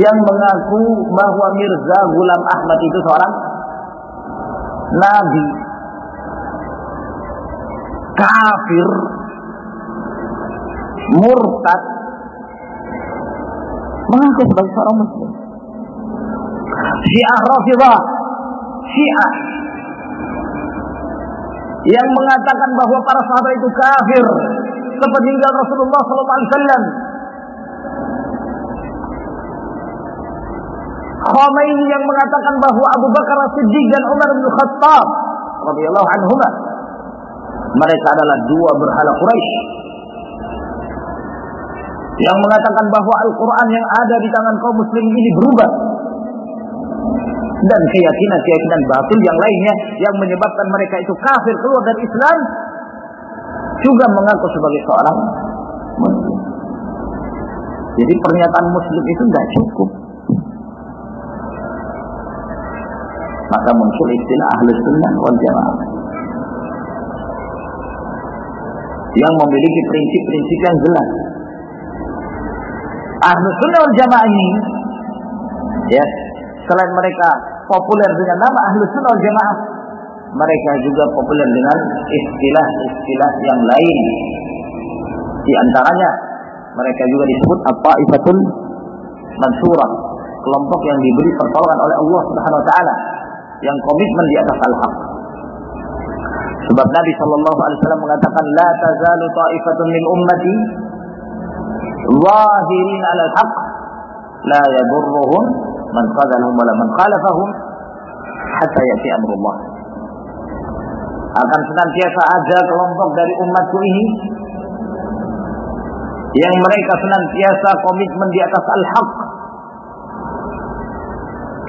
Yang mengaku bahwa Mirza Gulam Ahmad itu seorang nabi. Kafir. Murtad. Mengaku sebagai seorang muslim. Syiah Rafidah Syiah. Yang mengatakan bahwa para sahabat itu kafir. Sepeninggal Rasulullah SAW Khomeini yang mengatakan bahwa Abu Bakar Siddiq dan Umar bin Khattab radhiyallahu anhuma mereka adalah dua berhala Quraisy yang mengatakan bahwa Al-Quran yang ada di tangan kaum muslim ini berubah dan keyakinan-keyakinan batil yang lainnya yang menyebabkan mereka itu kafir keluar dari Islam juga mengaku sebagai seorang muslim. Jadi pernyataan muslim itu tidak cukup. Maka muncul istilah ahli sunnah wal jamaah yang memiliki prinsip-prinsip yang jelas. Ahlu sunnah wal jamaah ini, ya, selain mereka populer dengan nama ahlu sunnah wal jamaah, mereka juga populer dengan istilah-istilah yang lain. Di antaranya, mereka juga disebut apa ifatul mansurah, kelompok yang diberi pertolongan oleh Allah Subhanahu wa taala yang komitmen di atas al-haq. Sebab Nabi Shallallahu Alaihi Wasallam mengatakan, لا تزال طائفة من أمتي ظاهرين على الحق لا يضرهم من خذلهم ولا من خالفهم حتى يأتي أمر الله. Akan senantiasa ada kelompok dari umatku ini yang mereka senantiasa komitmen di atas al-haq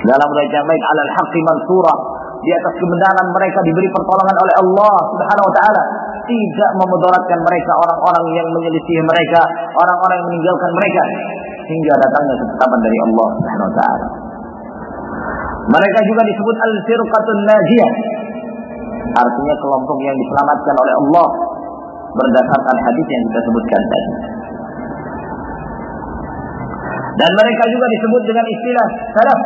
dalam raja baik alal haqqi mansura. Di atas kebenaran mereka diberi pertolongan oleh Allah Subhanahu wa taala. Tidak memudaratkan mereka orang-orang yang menyelisih mereka orang-orang yang meninggalkan mereka. Hingga datangnya ketetapan dari Allah Subhanahu wa taala. Mereka juga disebut al-firqatun najiyah. Artinya kelompok yang diselamatkan oleh Allah berdasarkan hadis yang kita sebutkan tadi. Dan mereka juga disebut dengan istilah salaf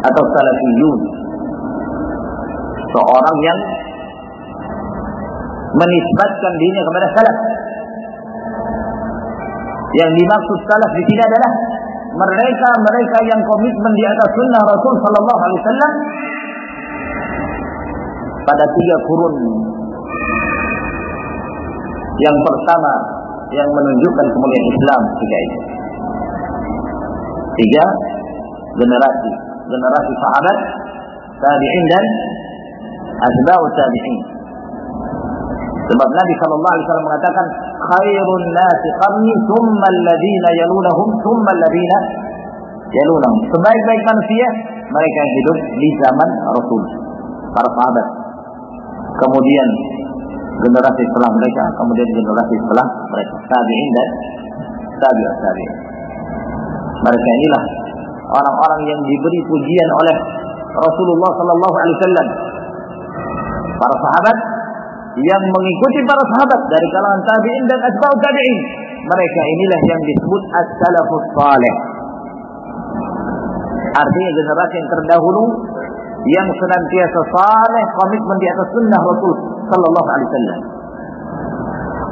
atau salafiyun. Seorang yang menisbatkan dirinya kepada salaf. Yang dimaksud salaf di sini adalah mereka mereka yang komitmen di atas sunnah Rasul Sallallahu Alaihi Wasallam pada tiga kurun. Yang pertama yang menunjukkan kemuliaan Islam tiga itu tiga generasi generasi sahabat, tabi'in dan asba'u tabi'in. Sebab Nabi sallallahu alaihi wasallam mengatakan khairun nasi qarni thumma alladhina yalunahum thumma alladhina yalunahum. Sebaik-baik manusia mereka yang hidup di zaman Rasul, para sahabat. Kemudian generasi setelah mereka, kemudian generasi setelah mereka, tabi'in dan tabi'ut tabi'in. Mereka inilah orang-orang yang diberi pujian oleh Rasulullah sallallahu alaihi wasallam. Para sahabat yang mengikuti para sahabat dari kalangan tabi'in dan asbab tabi'in. Mereka inilah yang disebut as-salafus salih. Artinya generasi yang terdahulu yang senantiasa saleh komitmen di atas sunnah Rasul sallallahu alaihi wasallam.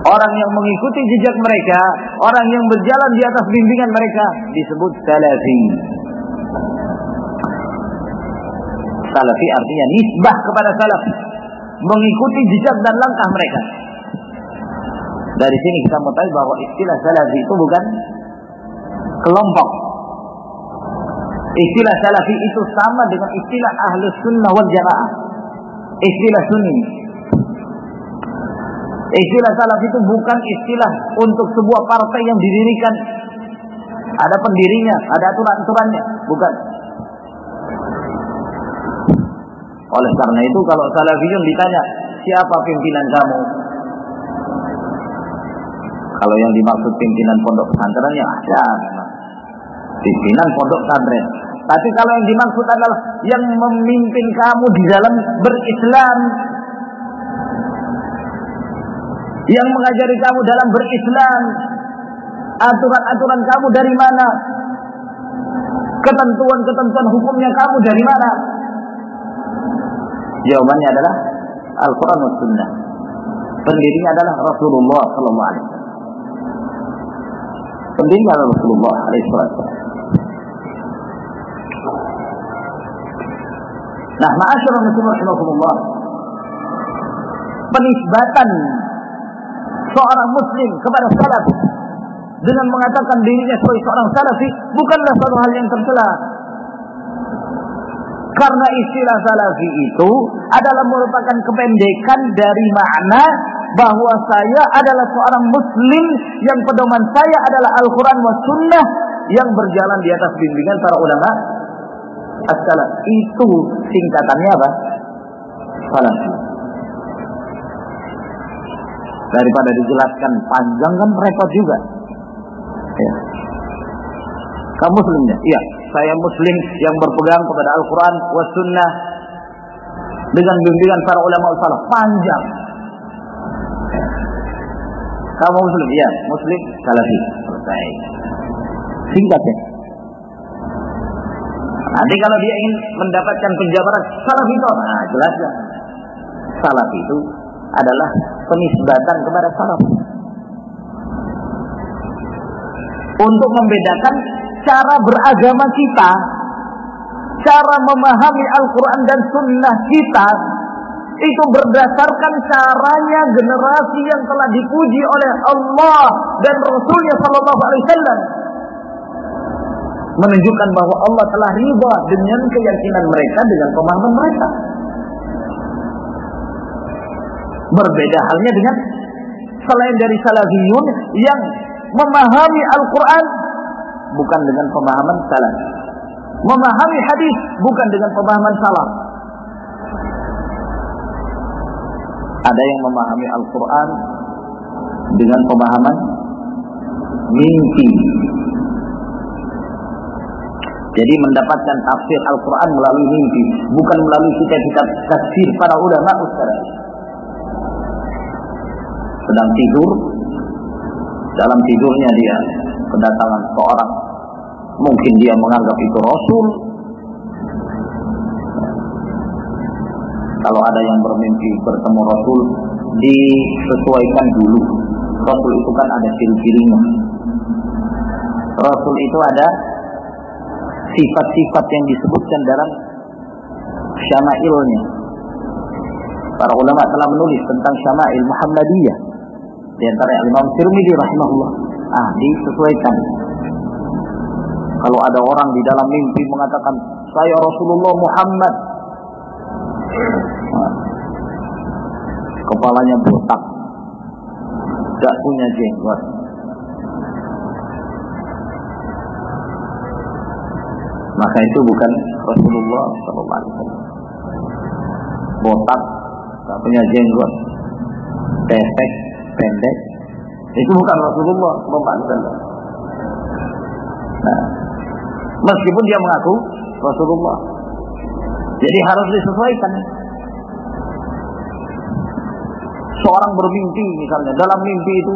Orang yang mengikuti jejak mereka, orang yang berjalan di atas bimbingan mereka disebut salafi. Salafi artinya nisbah kepada salaf, mengikuti jejak dan langkah mereka. Dari sini kita mengetahui bahwa istilah salafi itu bukan kelompok. Istilah salafi itu sama dengan istilah ahli sunnah wal jamaah. Istilah sunni. Istilah salaf itu bukan istilah untuk sebuah partai yang didirikan. Ada pendirinya, ada aturan-aturannya. Bukan. Oleh karena itu kalau salafiyun ditanya, siapa pimpinan kamu? Kalau yang dimaksud pimpinan pondok pesantren ya ada Pimpinan pondok pesantren. Tapi kalau yang dimaksud adalah yang memimpin kamu di dalam berislam, yang mengajari kamu dalam berislam, aturan-aturan kamu dari mana, ketentuan-ketentuan hukumnya kamu dari mana? Jawabannya adalah Al-Quran dan Sunnah. Pendirinya adalah Rasulullah Sallallahu Alaihi Wasallam. Pendirinya adalah Rasulullah Alaihi Wasallam. Nah, ma'asyarah muslimin rahimahumullah. Penisbatan seorang muslim kepada salaf dengan mengatakan dirinya sebagai seorang salafi bukanlah suatu hal yang tercela. Karena istilah salafi itu adalah merupakan kependekan dari makna bahwa saya adalah seorang muslim yang pedoman saya adalah Al-Quran wa Sunnah yang berjalan di atas bimbingan para ulama as-salaf. Itu singkatannya apa? Salafi. Daripada dijelaskan panjang kan repot juga. Ya. Kamu muslimnya? Iya, saya muslim yang berpegang kepada Al-Quran wa Sunnah dengan bimbingan para ulama salaf panjang. Kamu muslim? Iya, muslim salafi. Selesai. Singkat ya. Nanti kalau dia ingin mendapatkan penjabaran salaf itu, nah jelas ya. Salaf itu adalah penisbatan kepada salaf. Untuk membedakan cara beragama kita, cara memahami Al-Quran dan Sunnah kita, itu berdasarkan caranya generasi yang telah dipuji oleh Allah dan Rasulnya Sallallahu Alaihi Wasallam menunjukkan bahwa Allah telah riba dengan keyakinan mereka dengan pemahaman mereka. Berbeda halnya dengan selain dari salafiyun yang memahami Al-Quran bukan dengan pemahaman salaf. Memahami hadis bukan dengan pemahaman salaf. Ada yang memahami Al-Quran dengan pemahaman mimpi. Jadi mendapatkan tafsir Al-Quran melalui mimpi, bukan melalui kitab-kitab tafsir para ulama ustaz. Sedang tidur, dalam tidurnya dia kedatangan seorang, mungkin dia menganggap itu Rasul. Kalau ada yang bermimpi bertemu Rasul, disesuaikan dulu. Rasul itu kan ada ciri-cirinya. Rasul itu ada sifat-sifat yang disebutkan dalam syama'ilnya. Para ulama telah menulis tentang syama'il Muhammadiyah. Di antara Imam Tirmidzi rahimahullah. Ah, disesuaikan. Kalau ada orang di dalam mimpi mengatakan, saya Rasulullah Muhammad. Nah, kepalanya botak. Tidak punya jenggot maka itu bukan Rasulullah SAW. Botak, tak punya jenggot, pesek, pendek, itu bukan Rasulullah SAW. Nah, meskipun dia mengaku Rasulullah. Jadi harus disesuaikan. Seorang bermimpi misalnya, dalam mimpi itu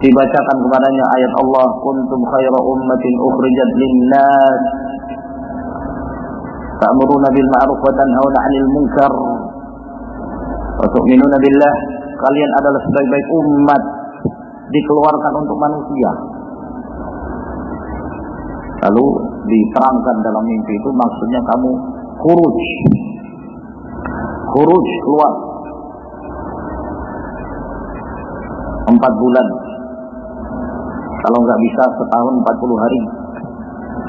dibacakan kepadanya ayat Allah kuntum khaira ummatin ukhrijat linnas ta'muruna bil ma'ruf wa tanhauna 'anil munkar wa tu'minuna billah kalian adalah sebaik-baik umat dikeluarkan untuk manusia. Lalu diterangkan dalam mimpi itu maksudnya kamu khuruj. Khuruj keluar. Empat bulan. Kalau nggak bisa setahun 40 hari.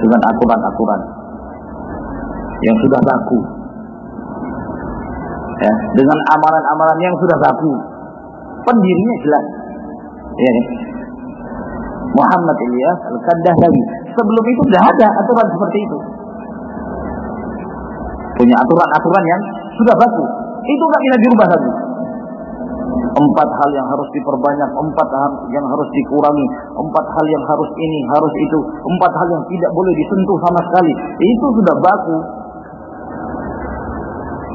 Dengan aturan-aturan yang sudah baku. Ya, dengan amalan-amalan yang sudah baku. Pendirinya jelas. Ya, ya. Muhammad Ilyas Al-Kaddahlawi. Sebelum itu tidak ada aturan seperti itu. Punya aturan-aturan yang sudah baku. Itu nggak bisa dirubah lagi empat hal yang harus diperbanyak, empat hal yang harus dikurangi, empat hal yang harus ini, harus itu, empat hal yang tidak boleh disentuh sama sekali. Itu sudah baku.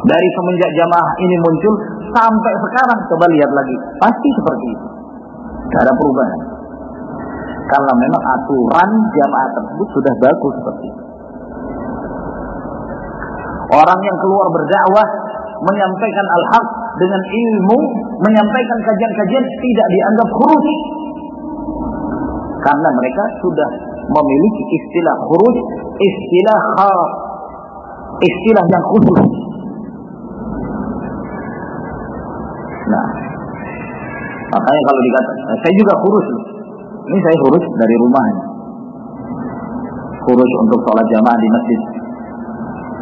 Dari semenjak jamaah ini muncul sampai sekarang coba lihat lagi, pasti seperti itu. Tidak ada perubahan. Karena memang aturan jamaah tersebut sudah bagus seperti itu. Orang yang keluar berdakwah menyampaikan al-haq dengan ilmu, menyampaikan kajian-kajian tidak dianggap khuruj. Karena mereka sudah memiliki istilah khuruj, istilah khas, istilah yang khusus. Nah, makanya kalau dikatakan, saya juga khuruj. Ini saya khuruj dari rumahnya. Khuruj untuk sholat jamaah di masjid.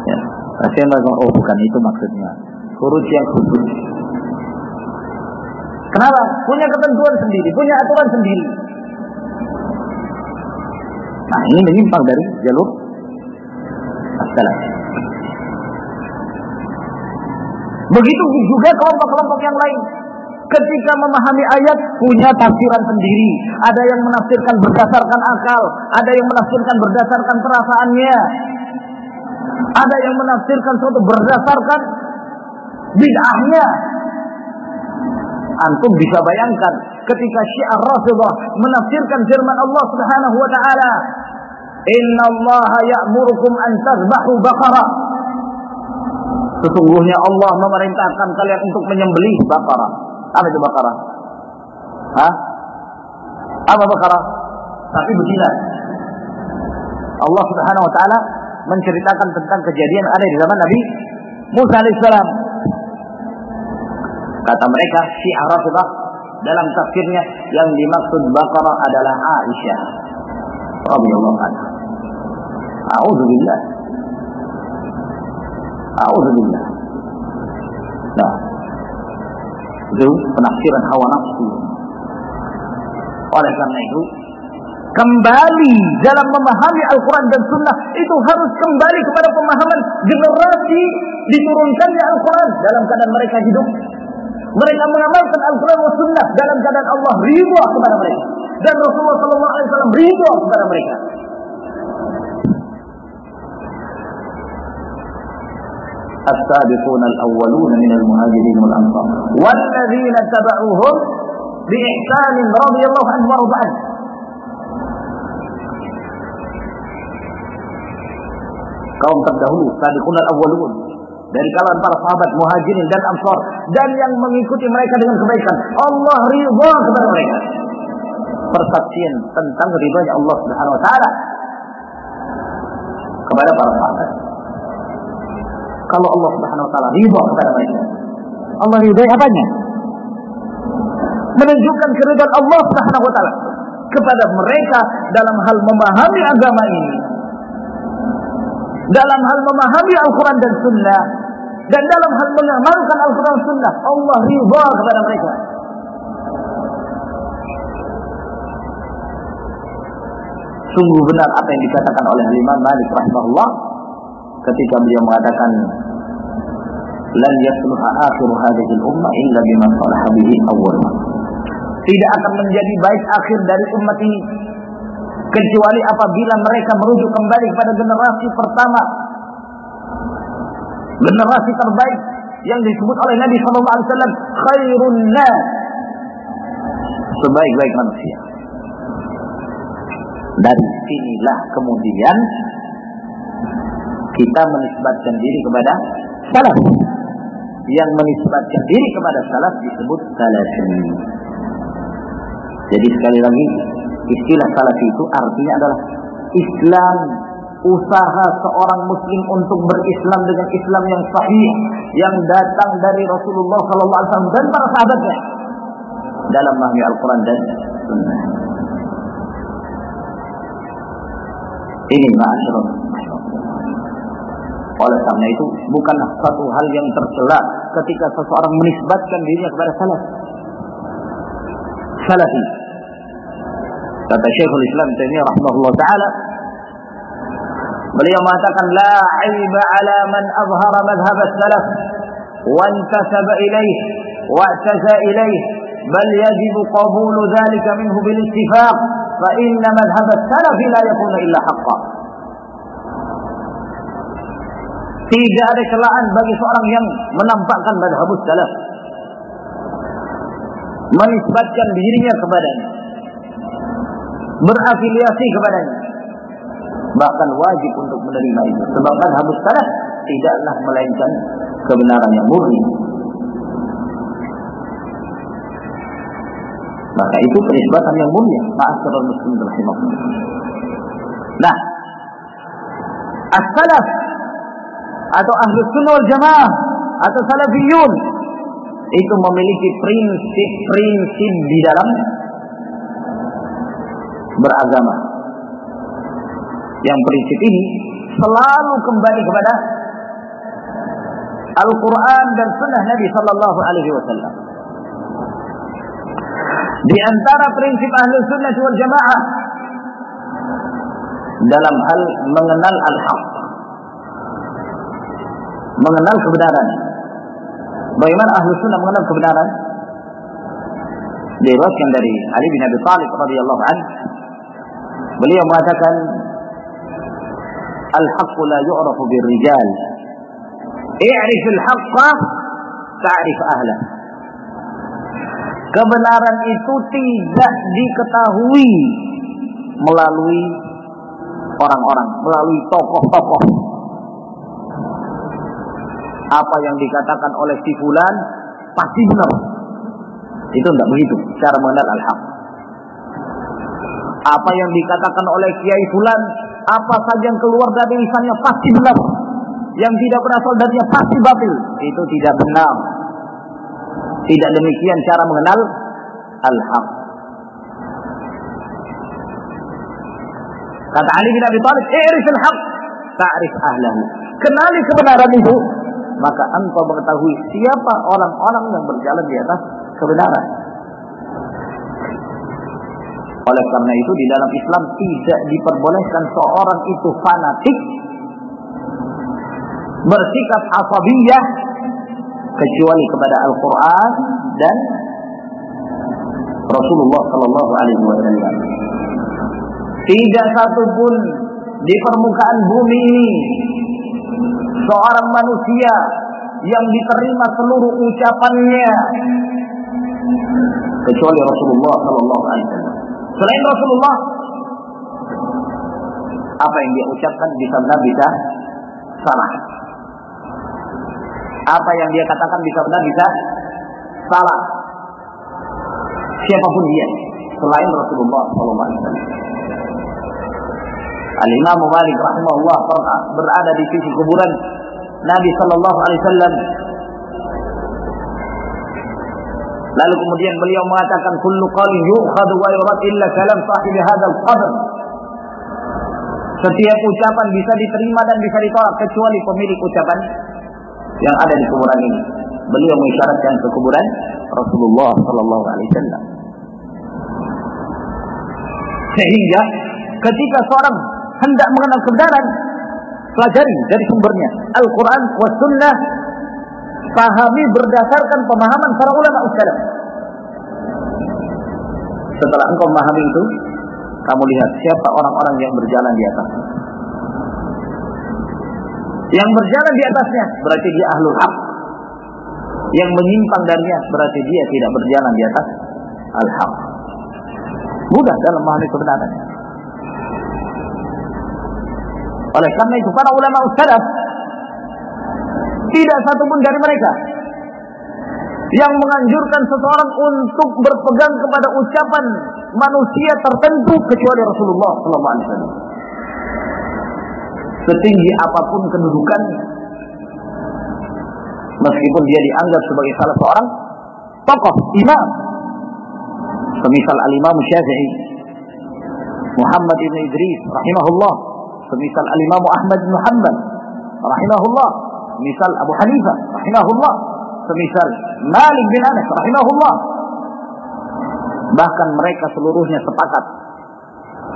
Ya. Saya oh bukan itu maksudnya Khuruj yang khusus. Kenapa? Punya ketentuan sendiri, punya aturan sendiri. Nah ini menyimpang dari jalur as Begitu juga kelompok-kelompok yang lain. Ketika memahami ayat punya tafsiran sendiri. Ada yang menafsirkan berdasarkan akal, ada yang menafsirkan berdasarkan perasaannya. Ada yang menafsirkan suatu berdasarkan bid'ahnya. Antum bisa bayangkan ketika Syiah Rafidah menafsirkan firman Allah Subhanahu wa taala, "Inna Allah ya'murukum an tadhbahu baqara." Sesungguhnya Allah memerintahkan kalian untuk menyembelih baqarah. Apa itu baqarah? Hah? Apa baqarah? Tapi betina. Allah Subhanahu wa taala menceritakan tentang kejadian ada di zaman Nabi Musa alaihissalam Kata mereka si Rafidah dalam tafsirnya yang dimaksud Baqarah adalah Aisyah radhiyallahu anha. A'udzubillah. A'udzubillah. Nah, itu penafsiran hawa nafsu. Oleh karena itu, kembali dalam memahami Al-Quran dan Sunnah itu harus kembali kepada pemahaman generasi diturunkannya Al-Quran dalam keadaan mereka hidup mereka mengamalkan Al-Quran dan Sunnah dalam keadaan Allah ridha kepada mereka. Dan Rasulullah Wasallam ridha kepada mereka. السابقون الأولون من المهاجرين والأنصار والذين تبعوهم بإحسان رضي الله عنهم وارضى عنه kaum terdahulu sabiqun al-awwalun dari kalangan para sahabat muhajirin dan ansar dan yang mengikuti mereka dengan kebaikan. Allah ridha kepada mereka. Persaksian tentang ridhanya Allah Subhanahu wa taala kepada para sahabat. Kalau Allah Subhanahu wa taala ridha kepada mereka. Allah ridha apanya? Menunjukkan keridhaan Allah Subhanahu wa taala kepada mereka dalam hal memahami agama ini. Dalam hal memahami Al-Quran dan Sunnah dan dalam hal mengamalkan Al-Quran Sunnah Allah ridha kepada mereka sungguh benar apa yang dikatakan oleh Imam Malik rahimahullah ketika beliau mengatakan lan yasluha akhir hadhihi al-ummah illa bima salaha bihi awwal tidak akan menjadi baik akhir dari umat ini kecuali apabila mereka merujuk kembali kepada generasi pertama. Generasi terbaik yang disebut oleh Nabi sallallahu alaihi wasallam khairun nas. Sebaik-baik manusia. Dari sinilah kemudian kita menisbatkan diri kepada salaf. Yang menisbatkan diri kepada salaf disebut salafi jadi sekali lagi istilah salafi itu artinya adalah Islam usaha seorang muslim untuk berislam dengan Islam yang sahih yang datang dari Rasulullah sallallahu alaihi wasallam dan para sahabatnya dalam memahami Al-Qur'an dan sunnah. Ini ma'asyiral oleh karena itu bukanlah satu hal yang tercela ketika seseorang menisbatkan dirinya kepada salaf. Salafi. Kata Syekhul Islam Taimiyah rahimahullah taala Beliau mengatakan la aiba ala man azhara madhhab as-salaf wa intasaba ilayh wa yajibu qabulu dhalika minhu bil ittifaq fa inna madhhab as-salaf la yakunu Tidak ada celaan bagi seorang yang menampakkan madhab salaf menisbatkan dirinya kepadanya berafiliasi kepadanya bahkan wajib untuk menerima itu. Sebab habis salaf tidaklah melainkan kebenaran yang murni. Maka itu penisbatan yang mulia. Ma'asyiral muslimin rahimahullah. Nah, as-salaf atau ahlu sunnah jamaah atau salafiyun. Itu memiliki prinsip-prinsip di dalam beragama. Yang prinsip ini selalu kembali kepada Al-Quran dan Sunnah Nabi Sallallahu Alaihi Wasallam. Di antara prinsip ahli sunnah wal jamaah dalam hal mengenal al-haq, mengenal kebenaran. Bagaimana ahlu sunnah mengenal kebenaran? Diriwayatkan dari Ali bin Abi Thalib radhiyallahu anhu. Beliau mengatakan Al-haqqu la yu'rafu birrijal. I'rif al-haqqa ta'rif ahla. Kebenaran itu tidak diketahui melalui orang-orang, melalui tokoh-tokoh apa yang dikatakan oleh si fulan pasti benar itu tidak begitu cara mengenal al-haq apa yang dikatakan oleh kiai fulan apa saja yang keluar dari lisannya pasti benar. Yang tidak berasal darinya pasti batil. Itu tidak benar. Tidak demikian cara mengenal al-haq. Kata Ali bin Abi Thalib, "I'rif al-haq, ta'rif ahlahu." Kenali kebenaran itu, maka engkau mengetahui siapa orang-orang yang berjalan di atas kebenaran. Oleh karena itu di dalam Islam tidak diperbolehkan seorang itu fanatik bersikap asabiyah kecuali kepada Al-Qur'an dan Rasulullah sallallahu alaihi wasallam. Tidak satupun di permukaan bumi ini seorang manusia yang diterima seluruh ucapannya kecuali Rasulullah sallallahu alaihi wasallam. Selain Rasulullah, apa yang dia ucapkan bisa benar bisa salah. Apa yang dia katakan bisa benar bisa salah. Siapa pun dia selain Rasulullah Sallallahu Alaihi Wasallam. Al Imam Malik rahimahullah pernah berada di sisi kuburan Nabi Sallallahu Alaihi Wasallam Lalu kemudian beliau mengatakan kullu qalin yu'khadhu wa yurad illa kalam sahibi hadzal qabr. Setiap ucapan bisa diterima dan bisa ditolak kecuali pemilik ucapan yang ada di kuburan ini. Beliau mengisyaratkan ke kuburan Rasulullah sallallahu alaihi wasallam. Sehingga ketika seorang hendak mengenal kebenaran, pelajari dari sumbernya Al-Quran wa Sunnah pahami berdasarkan pemahaman para ulama salaf. Setelah engkau memahami itu, Kamu lihat siapa orang-orang yang berjalan di atas. Yang berjalan di atasnya berarti dia ahlul haq. Yang menyimpang darinya berarti dia tidak berjalan di atas al-haq. Mudah dalam memahami kebenaran. Oleh karena itu para ulama salaf tidak satu pun dari mereka yang menganjurkan seseorang untuk berpegang kepada ucapan manusia tertentu kecuali Rasulullah sallallahu alaihi wasallam. Setinggi apa pun kedudukannya, meskipun dia dianggap sebagai salah seorang tokoh imam, semisal al-Imam Syafi'i, Muhammad bin Idris rahimahullah, semisal al-Imam Ahmad bin Hanbal rahimahullah, misal Abu Hanifah rahimahullah, semisal Malik bin Anas rahimahullah. Bahkan mereka seluruhnya sepakat.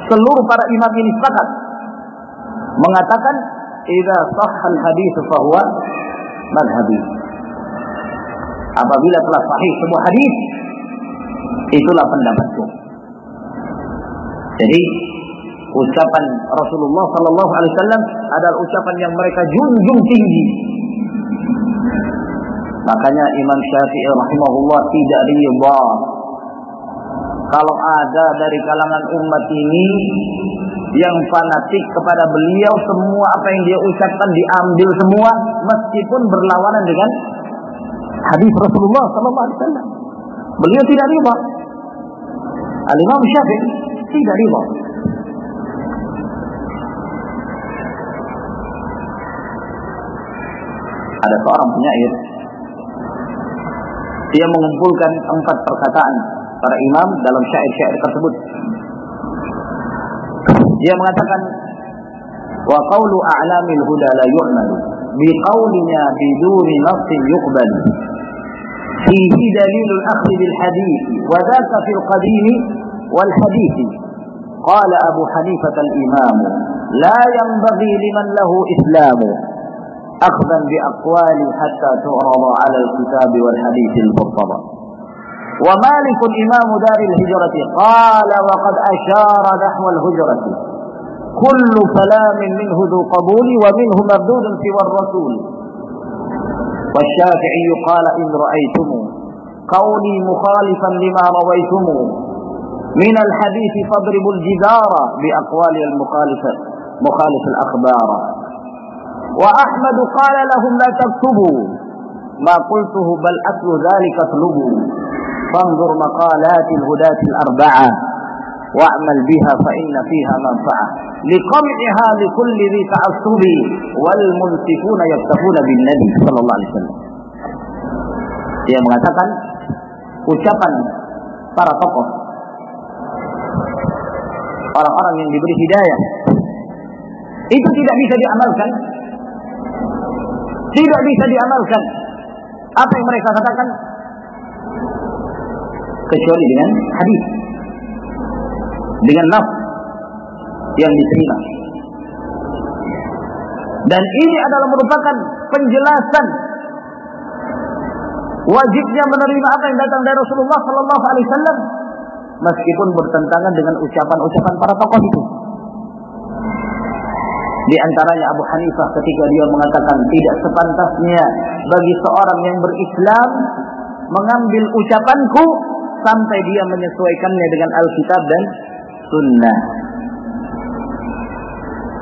Seluruh para imam ini sepakat mengatakan idza sahhal hadis fahuwa madhhabi. Apabila telah sahih sebuah hadis itulah pendapatku. Jadi ucapan Rasulullah sallallahu alaihi wasallam adalah ucapan yang mereka junjung tinggi Makanya Imam Syafi'i rahimahullah tidak ridha kalau ada dari kalangan umat ini yang fanatik kepada beliau semua apa yang dia ucapkan diambil semua meskipun berlawanan dengan hadis Rasulullah sallallahu alaihi wasallam. Beliau tidak ridha. Al-Imam Syafi'i tidak ridha. Ada seorang penyair dia mengumpulkan empat perkataan para imam dalam syair-syair tersebut. Dia mengatakan wa qawlu a'lamil huda la yu'malu bi qawlina biduni nassin yuqbal fihi dalilul akhdh bil hadith wa dhaka fil qadim wal hadith قال أبو حنيفة الإمام لا ينبغي لمن له إسلام أخذا بأقوال حتى تعرض على الكتاب والحديث المرتضى ومالك إمام دار الهجرة قال وقد أشار نحو الهجرة. كل كلام منه ذو قبول ومنه مردود سوى الرسول. والشافعي قال إن رأيتم قولي مخالفا لما رويتم من الحديث فاضربوا الجدار بأقوال المخالفة مخالف الأخبار. وأحمد قال لهم لا تكتبوا. ما قلته بل أتل ذلك اطلبوا فانظر مقالات الهداة الأربعة واعمل بها فإن فيها منفعة. لقمعها لكل ذي تعصب والمنصفون يكتفون بالنبي صلى الله عليه وسلم. Dia mengatakan ucapan para tokoh orang-orang yang diberi hidayah itu tidak bisa diamalkan. Tidak bisa diamalkan. Apa yang mereka katakan? Kecuali dengan hadis. Dengan nafs yang diterima. Dan ini adalah merupakan penjelasan wajibnya menerima apa yang datang dari Rasulullah Sallallahu Alaihi Wasallam meskipun bertentangan dengan ucapan-ucapan para tokoh itu. Di antaranya Abu Hanifah ketika dia mengatakan tidak sepantasnya bagi seorang yang berislam mengambil ucapanku sampai dia menyesuaikannya dengan Alkitab dan Sunnah.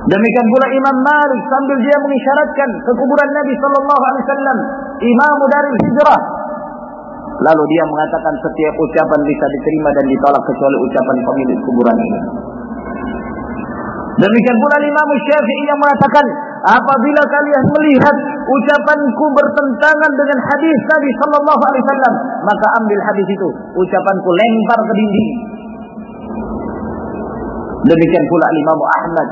Demikian pula Imam Malik sambil dia mengisyaratkan ke kuburan Nabi Sallallahu Alaihi Wasallam, Imam dari hijrah. Lalu dia mengatakan setiap ucapan bisa diterima dan ditolak kecuali ucapan pemilik kuburan ini. Demikian pula Imam Syafi'i yang mengatakan, apabila kalian melihat ucapanku bertentangan dengan hadis Nabi sallallahu alaihi wasallam, maka ambil hadis itu, ucapanku lempar ke dinding. Demikian pula Imam Ahmad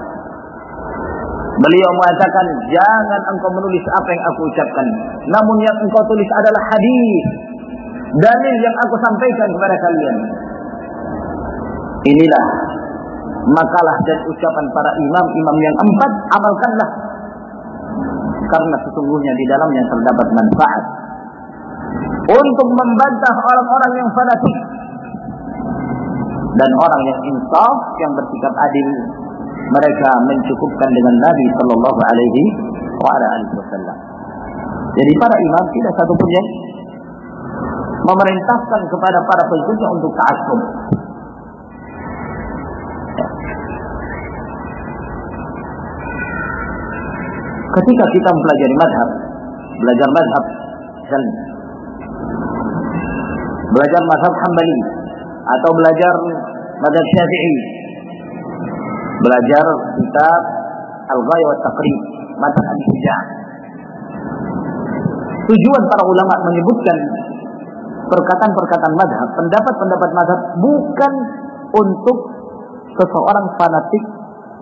Beliau mengatakan, jangan engkau menulis apa yang aku ucapkan. Namun yang engkau tulis adalah hadis. Dalil yang aku sampaikan kepada kalian. Inilah makalah dan ucapan para imam-imam yang empat amalkanlah karena sesungguhnya di dalamnya terdapat manfaat untuk membantah orang-orang yang fanatik dan orang yang insaf yang bersikap adil mereka mencukupkan dengan Nabi Shallallahu Alaihi Wasallam. Jadi para imam tidak satu pun yang memerintahkan kepada para pengikutnya untuk taat. Ketika kita mempelajari madhab, belajar madhab dan belajar madhab Hambali atau belajar madhab Syafi'i, belajar kitab Al-Ghaya wa Taqrib, madhab. Tujuan para ulama menyebutkan perkataan-perkataan madhab, pendapat-pendapat madhab bukan untuk seseorang fanatik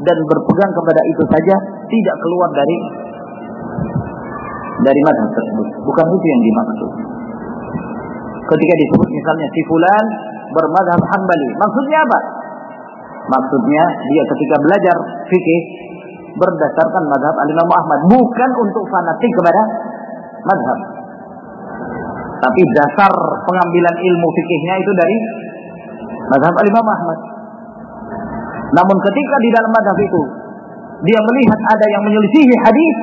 dan berpegang kepada itu saja tidak keluar dari dari madhab tersebut. Bukan itu yang dimaksud. Ketika disebut misalnya si fulan bermadhab hambali, maksudnya apa? Maksudnya dia ketika belajar fikih berdasarkan madhab al-Imam Ahmad, bukan untuk fanatik kepada madhab. Tapi dasar pengambilan ilmu fikihnya itu dari madhab al-Imam Ahmad. Namun ketika di dalam madhab itu dia melihat ada yang menyelisihi hadis,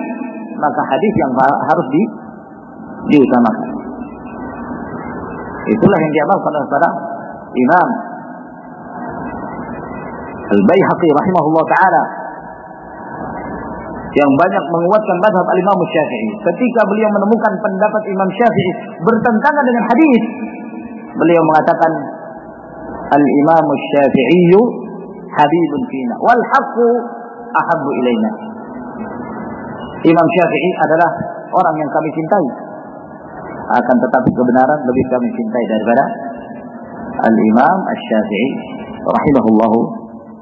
maka hadis yang harus di, diutamakan. Itulah yang diamalkan oleh para imam Al-Baihaqi rahimahullah taala yang banyak menguatkan mazhab al-Imam Syafi'i. Ketika beliau menemukan pendapat Imam Syafi'i bertentangan dengan hadis, beliau mengatakan al-Imam Syafi'i habibun fina wal haqqu ahabbu ilaina. Imam Syafi'i adalah orang yang kami cintai. Akan tetapi kebenaran lebih kami cintai daripada Al-Imam Asy-Syafi'i rahimahullahu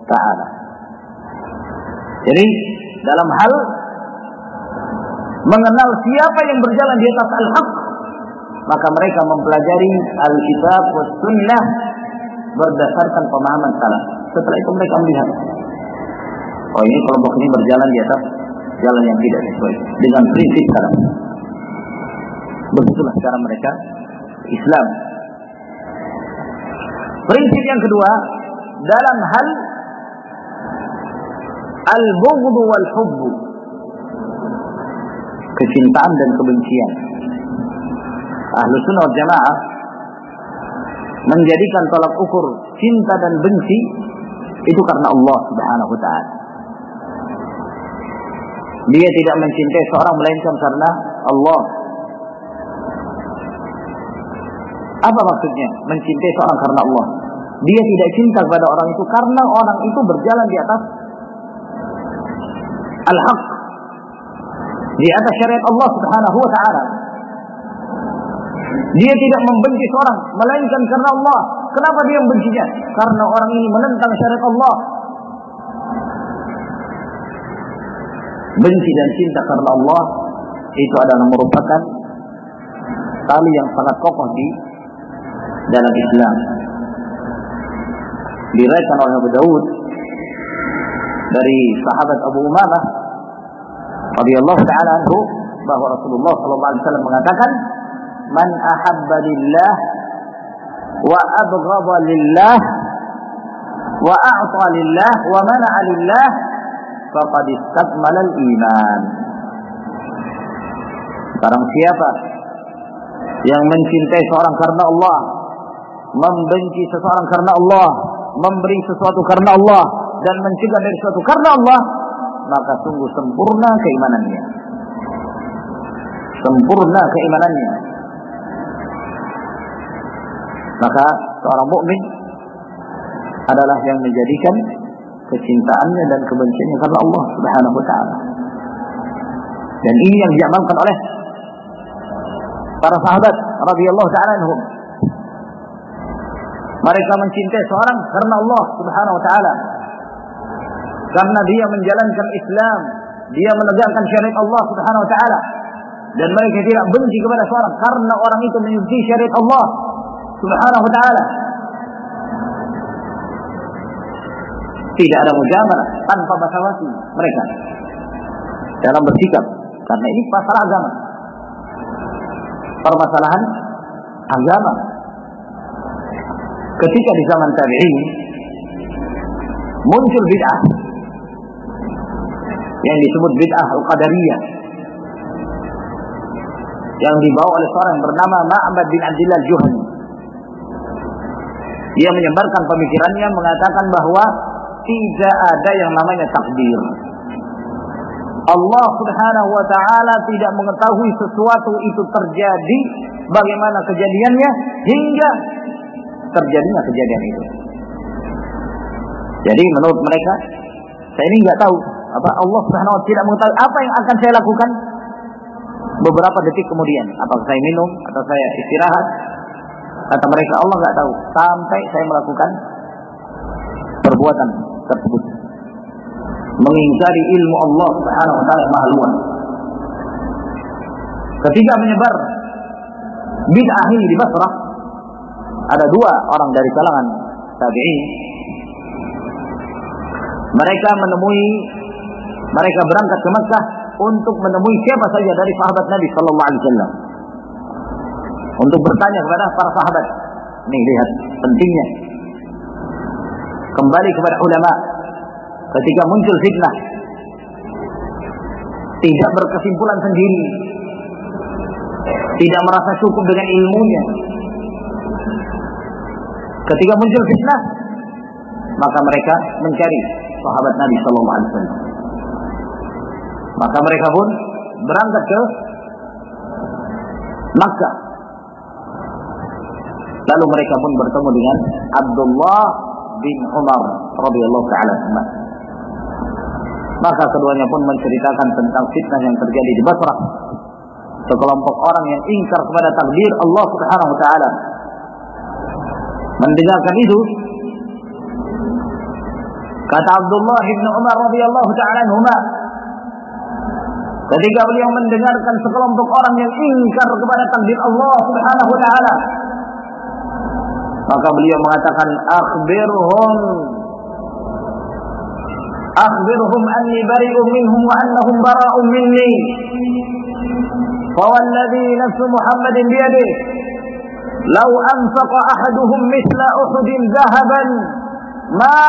taala. Jadi dalam hal mengenal siapa yang berjalan di atas al-haq maka mereka mempelajari Alkitab was sunnah berdasarkan pemahaman salaf. Setelah itu mereka melihat oh ini kelompok ini berjalan di atas jalan yang tidak sesuai dengan prinsip salaf. Begitulah cara mereka Islam. Prinsip yang kedua dalam hal al-bughdu wal hubbu. Kecintaan dan kebencian. Ahlu sunnah jamaah menjadikan tolak ukur cinta dan benci itu karena Allah subhanahu wa ta'ala. Dia tidak mencintai seorang melainkan karena Allah. Apa maksudnya? Mencintai seorang karena Allah. Dia tidak cinta kepada orang itu karena orang itu berjalan di atas al-haq. Di atas syariat Allah Subhanahu wa taala. Dia tidak membenci seorang melainkan karena Allah. Kenapa dia membencinya? Karena orang ini menentang syariat Allah. benci dan cinta karena Allah itu adalah merupakan tali yang sangat kokoh di dalam Islam. Diriwayatkan oleh Abu Daud dari sahabat Abu Umamah radhiyallahu taala anhu bahwa Rasulullah sallallahu alaihi wasallam mengatakan man ahabba lillah wa abghadha lillah wa a'ta lillah wa mana'a lillah faqad istakmala iman. Barang siapa yang mencintai seorang karena Allah, membenci seseorang karena Allah, memberi sesuatu karena Allah dan mencegah dari sesuatu karena Allah, maka sungguh sempurna keimanannya. Sempurna keimanannya. Maka seorang mukmin adalah yang menjadikan kecintaannya dan kebenciannya karena Allah Subhanahu wa taala. Dan ini yang diamalkan oleh para sahabat radhiyallahu taala anhum. Mereka mencintai seorang karena Allah Subhanahu wa taala. Karena dia menjalankan Islam, dia menegakkan syariat Allah Subhanahu wa taala. Dan mereka tidak benci kepada seorang karena orang itu mengikuti syariat Allah Subhanahu wa taala. Tidak ada mujamalah tanpa basa-basi mereka dalam bersikap karena ini masalah agama. Permasalahan agama. Ketika di zaman tabi'in muncul bid'ah yang disebut bid'ah al-qadariyah yang dibawa oleh seorang bernama Ma'bad bin Abdullah Juhani. Dia menyebarkan pemikirannya mengatakan bahwa tidak ada yang namanya takdir. Allah Subhanahu wa taala tidak mengetahui sesuatu itu terjadi bagaimana kejadiannya hingga terjadinya kejadian itu. Jadi menurut mereka saya ini nggak tahu apa Allah Subhanahu wa taala tidak mengetahui apa yang akan saya lakukan beberapa detik kemudian apakah saya minum atau saya istirahat kata mereka Allah nggak tahu. Sampai saya melakukan perbuatan tersebut. Mengingkari ilmu Allah Subhanahu wa taala maha luas. Ketika menyebar bid'ah ini di Basrah ada dua orang dari kalangan tabi'in mereka menemui mereka berangkat ke Mekah untuk menemui siapa saja dari sahabat Nabi Sallallahu Alaihi Wasallam untuk bertanya kepada para sahabat. Nih lihat pentingnya. Kembali kepada ulama. Ketika muncul fitnah. Tidak berkesimpulan sendiri. Tidak merasa cukup dengan ilmunya. Ketika muncul fitnah maka mereka mencari sahabat Nabi Sallallahu Alaihi Wasallam. Maka mereka pun berangkat ke Makkah. Lalu mereka pun bertemu dengan Abdullah bin Umar radhiyallahu taala Maka keduanya pun menceritakan tentang fitnah yang terjadi di Basrah. Sekelompok orang yang ingkar kepada takdir Allah Subhanahu wa taala. Mendengarkan itu, kata Abdullah bin Umar radhiyallahu taala Ketika beliau mendengarkan sekelompok orang yang ingkar kepada takdir Allah Subhanahu wa taala, maka beliau mengatakan akhbirhum akhbirhum anni bari'un minhum wa annahum bara'un minni فوالذي نفس محمد بيده لو أنفق أحدهم مثل أحد ذهبا ما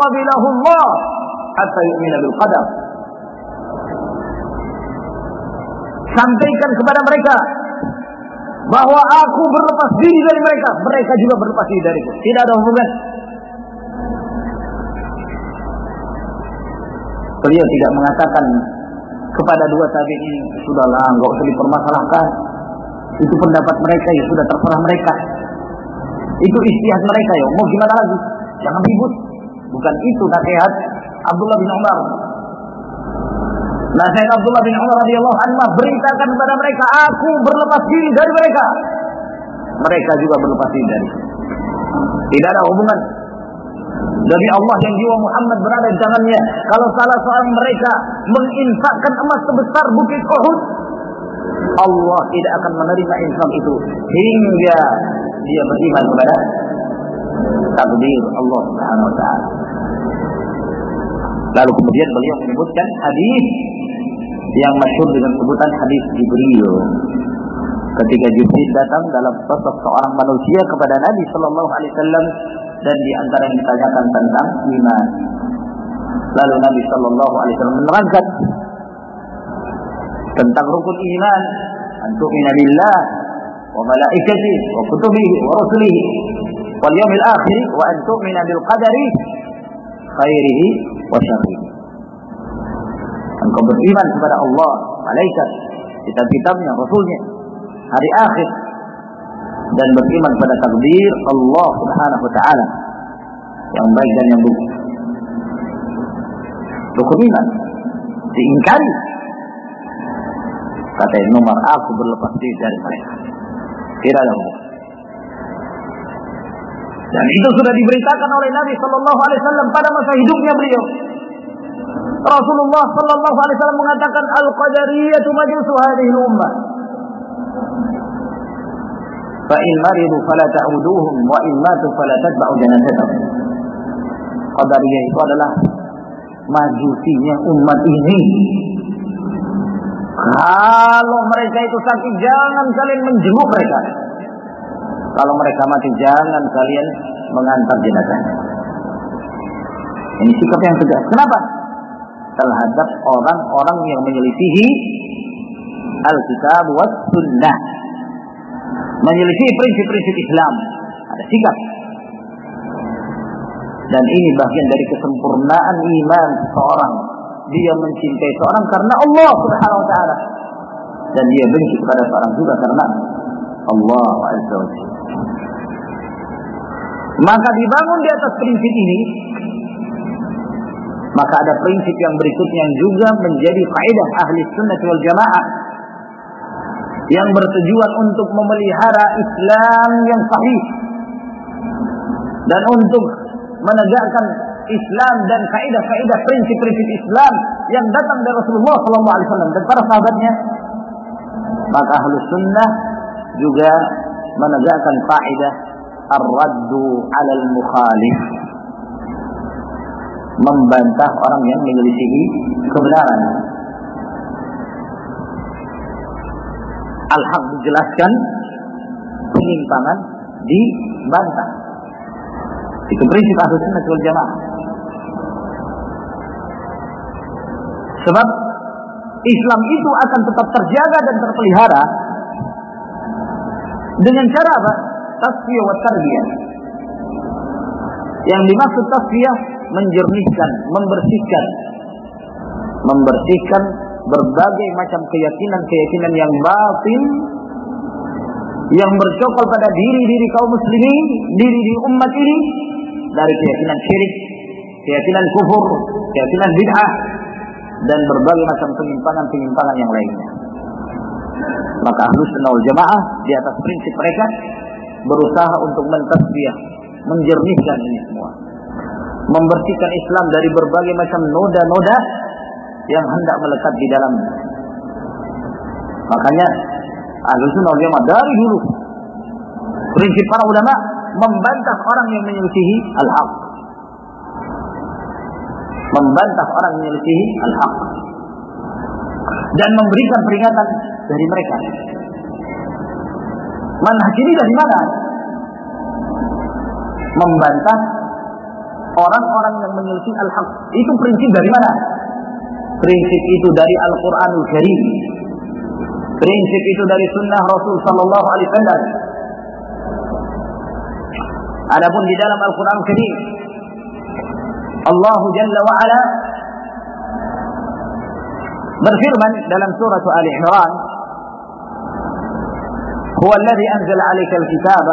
قبله الله حتى يؤمن بالقدر sampaikan kepada mereka bahwa aku berlepas diri dari mereka, mereka juga berlepas diri dariku. Tidak ada hubungan. Beliau tidak mengatakan kepada dua tabi ini sudahlah nggak usah dipermasalahkan. Itu pendapat mereka ya sudah terserah mereka. Itu istihad mereka ya. Mau gimana lagi? Jangan ribut. Bukan itu nasihat Abdullah bin Umar Nah, Sayyid Abdullah bin Umar radhiyallahu anhu beritakan kepada mereka, aku berlepas diri dari mereka. Mereka juga berlepas diri dari. Tidak ada hubungan dari Allah yang jiwa Muhammad berada di tangannya. Kalau salah seorang mereka menginfakkan emas sebesar bukit Uhud, Allah tidak akan menerima infak itu hingga dia beriman kepada takdir Allah Subhanahu wa. Lalu kemudian beliau menyebutkan hadis yang masyhur dengan sebutan hadis Jibril. Ketika Jibril datang dalam sosok seorang manusia kepada Nabi Shallallahu Alaihi Wasallam dan di antara yang ditanyakan tentang iman. Lalu Nabi Shallallahu Alaihi Wasallam menerangkan tentang rukun iman, antum billah wa malaikati wa kutubihi wa rusulihi wal yawmil akhir wa antum bil qadari khairihi wa syarrihi. Engkau beriman kepada Allah, malaikat, kitab-kitabnya, rasulnya, hari akhir dan beriman pada takdir Allah Subhanahu wa taala yang baik dan yang buruk. Rukun iman diingkari. Kata nomor aku berlepas diri dari mereka. Tidak ada hubungan. Dan itu sudah diberitakan oleh Nabi Shallallahu Alaihi Wasallam pada masa hidupnya beliau. Rasulullah Shallallahu Alaihi Wasallam mengatakan al qadariyah majusu hadhihi ummah. Fa in maridu fala ta'uduhum wa in matu fala tatba'u janazatahum. Qadariyah itu adalah majusinya umat ini. Kalau mereka itu sakit, jangan kalian menjenguk mereka. Kalau mereka mati, jangan kalian mengantar jenazahnya. Ini sikap yang tegas. Kenapa? Terhadap orang-orang yang menyelisihi Alkitab was Sunnah. Menyelisihi prinsip-prinsip Islam. Ada sikap. Dan ini bagian dari kesempurnaan iman seorang. Dia mencintai seorang karena Allah Subhanahu wa taala. Dan dia benci kepada seorang juga karena Allah Azza wa Maka dibangun di atas prinsip ini maka ada prinsip yang berikutnya yang juga menjadi faedah ahli sunnah wal jamaah. Yang bertujuan untuk memelihara Islam yang sahih. Dan untuk menegakkan Islam dan kaidah-kaidah prinsip-prinsip Islam yang datang dari Rasulullah SAW dan para sahabatnya. Maka ahli sunnah juga menegakkan kaidah ar-raddu 'ala al-mukhalif membantah orang yang menyelisihi kebenaran. Al-haq dijelaskan, penyimpangan dibantah. Itu prinsip ahlu sunnah jamaah. Sebab Islam itu akan tetap terjaga dan terpelihara dengan cara apa? Tasfiyah wa tarbiyah. Yang dimaksud tasfiyah menjernihkan, membersihkan. Membersihkan berbagai macam keyakinan-keyakinan yang batin yang bercokol pada diri-diri kaum muslimin, diri-diri umat ini dari keyakinan syirik, keyakinan kufur, keyakinan bid'ah dan berbagai macam penyimpangan-penyimpangan yang lainnya. Maka ahlus sunnah wal jamaah di atas prinsip mereka berusaha untuk mentasbih, menjernihkan ini semua membersihkan Islam dari berbagai macam noda-noda yang hendak melekat di dalam. Makanya Ahlus Sunnah wal dari dulu prinsip para ulama membantah orang yang menyelisihi al-haq. Membantah orang yang menyelisihi al-haq. Dan memberikan peringatan dari mereka. Manhaj ini dari mana? Membantah orang-orang yang menyelisih al-haq. Itu prinsip dari mana? Prinsip itu dari Al-Qur'anul Karim. Prinsip itu dari sunnah Rasul sallallahu alaihi wasallam. Adapun di dalam Al-Qur'an Karim Allah Jalla wa Ala berfirman dalam surah Ali Imran هو الذي أنزل عليك الكتاب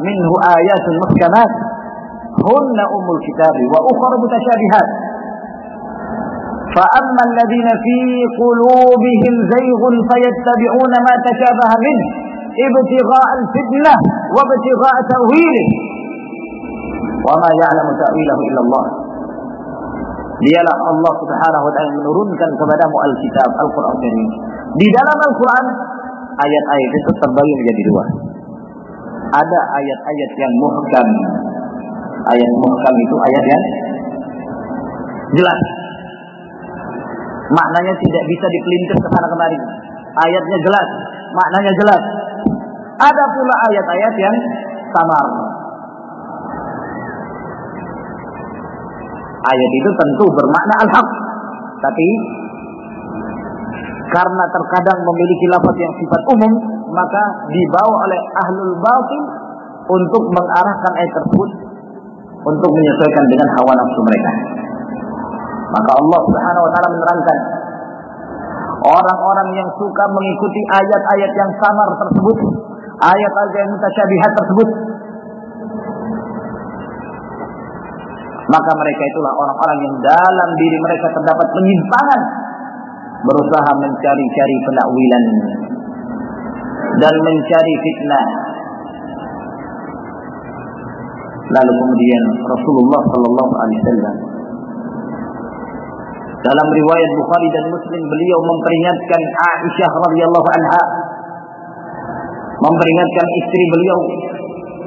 منه آيات محكمات هن أم الكتاب وأخر متشابهات فأما الذين في قلوبهم زيغ فيتبعون ما تشابه منه ابتغاء الفتنة وابتغاء تأويله وما يعلم تأويله إلا الله Dialah Allah Subhanahu wa taala menurunkan kepadamu Alkitab Al-Qur'an Karim. Di dalam Al-Qur'an ayat-ayat itu terbagi menjadi dua. Ada ayat-ayat yang muhkam Ayat muhkam itu ayat yang jelas. Maknanya tidak bisa dipelintir ke sana kemari. Ayatnya jelas, maknanya jelas. Ada pula ayat-ayat yang samar. Ayat itu tentu bermakna al-haq. Tapi karena terkadang memiliki lafaz yang sifat umum, maka dibawa oleh ahlul batin untuk mengarahkan ayat tersebut untuk menyesuaikan dengan hawa nafsu mereka. Maka Allah Subhanahu wa taala menerangkan orang-orang yang suka mengikuti ayat-ayat yang samar tersebut, ayat-ayat yang mutasyabihat tersebut, maka mereka itulah orang-orang yang dalam diri mereka terdapat penyimpangan, berusaha mencari-cari penakwilan dan mencari fitnah Lalu kemudian Rasulullah Sallallahu Alaihi Wasallam. Dalam riwayat Bukhari dan Muslim beliau memperingatkan Aisyah radhiyallahu anha. Memperingatkan istri beliau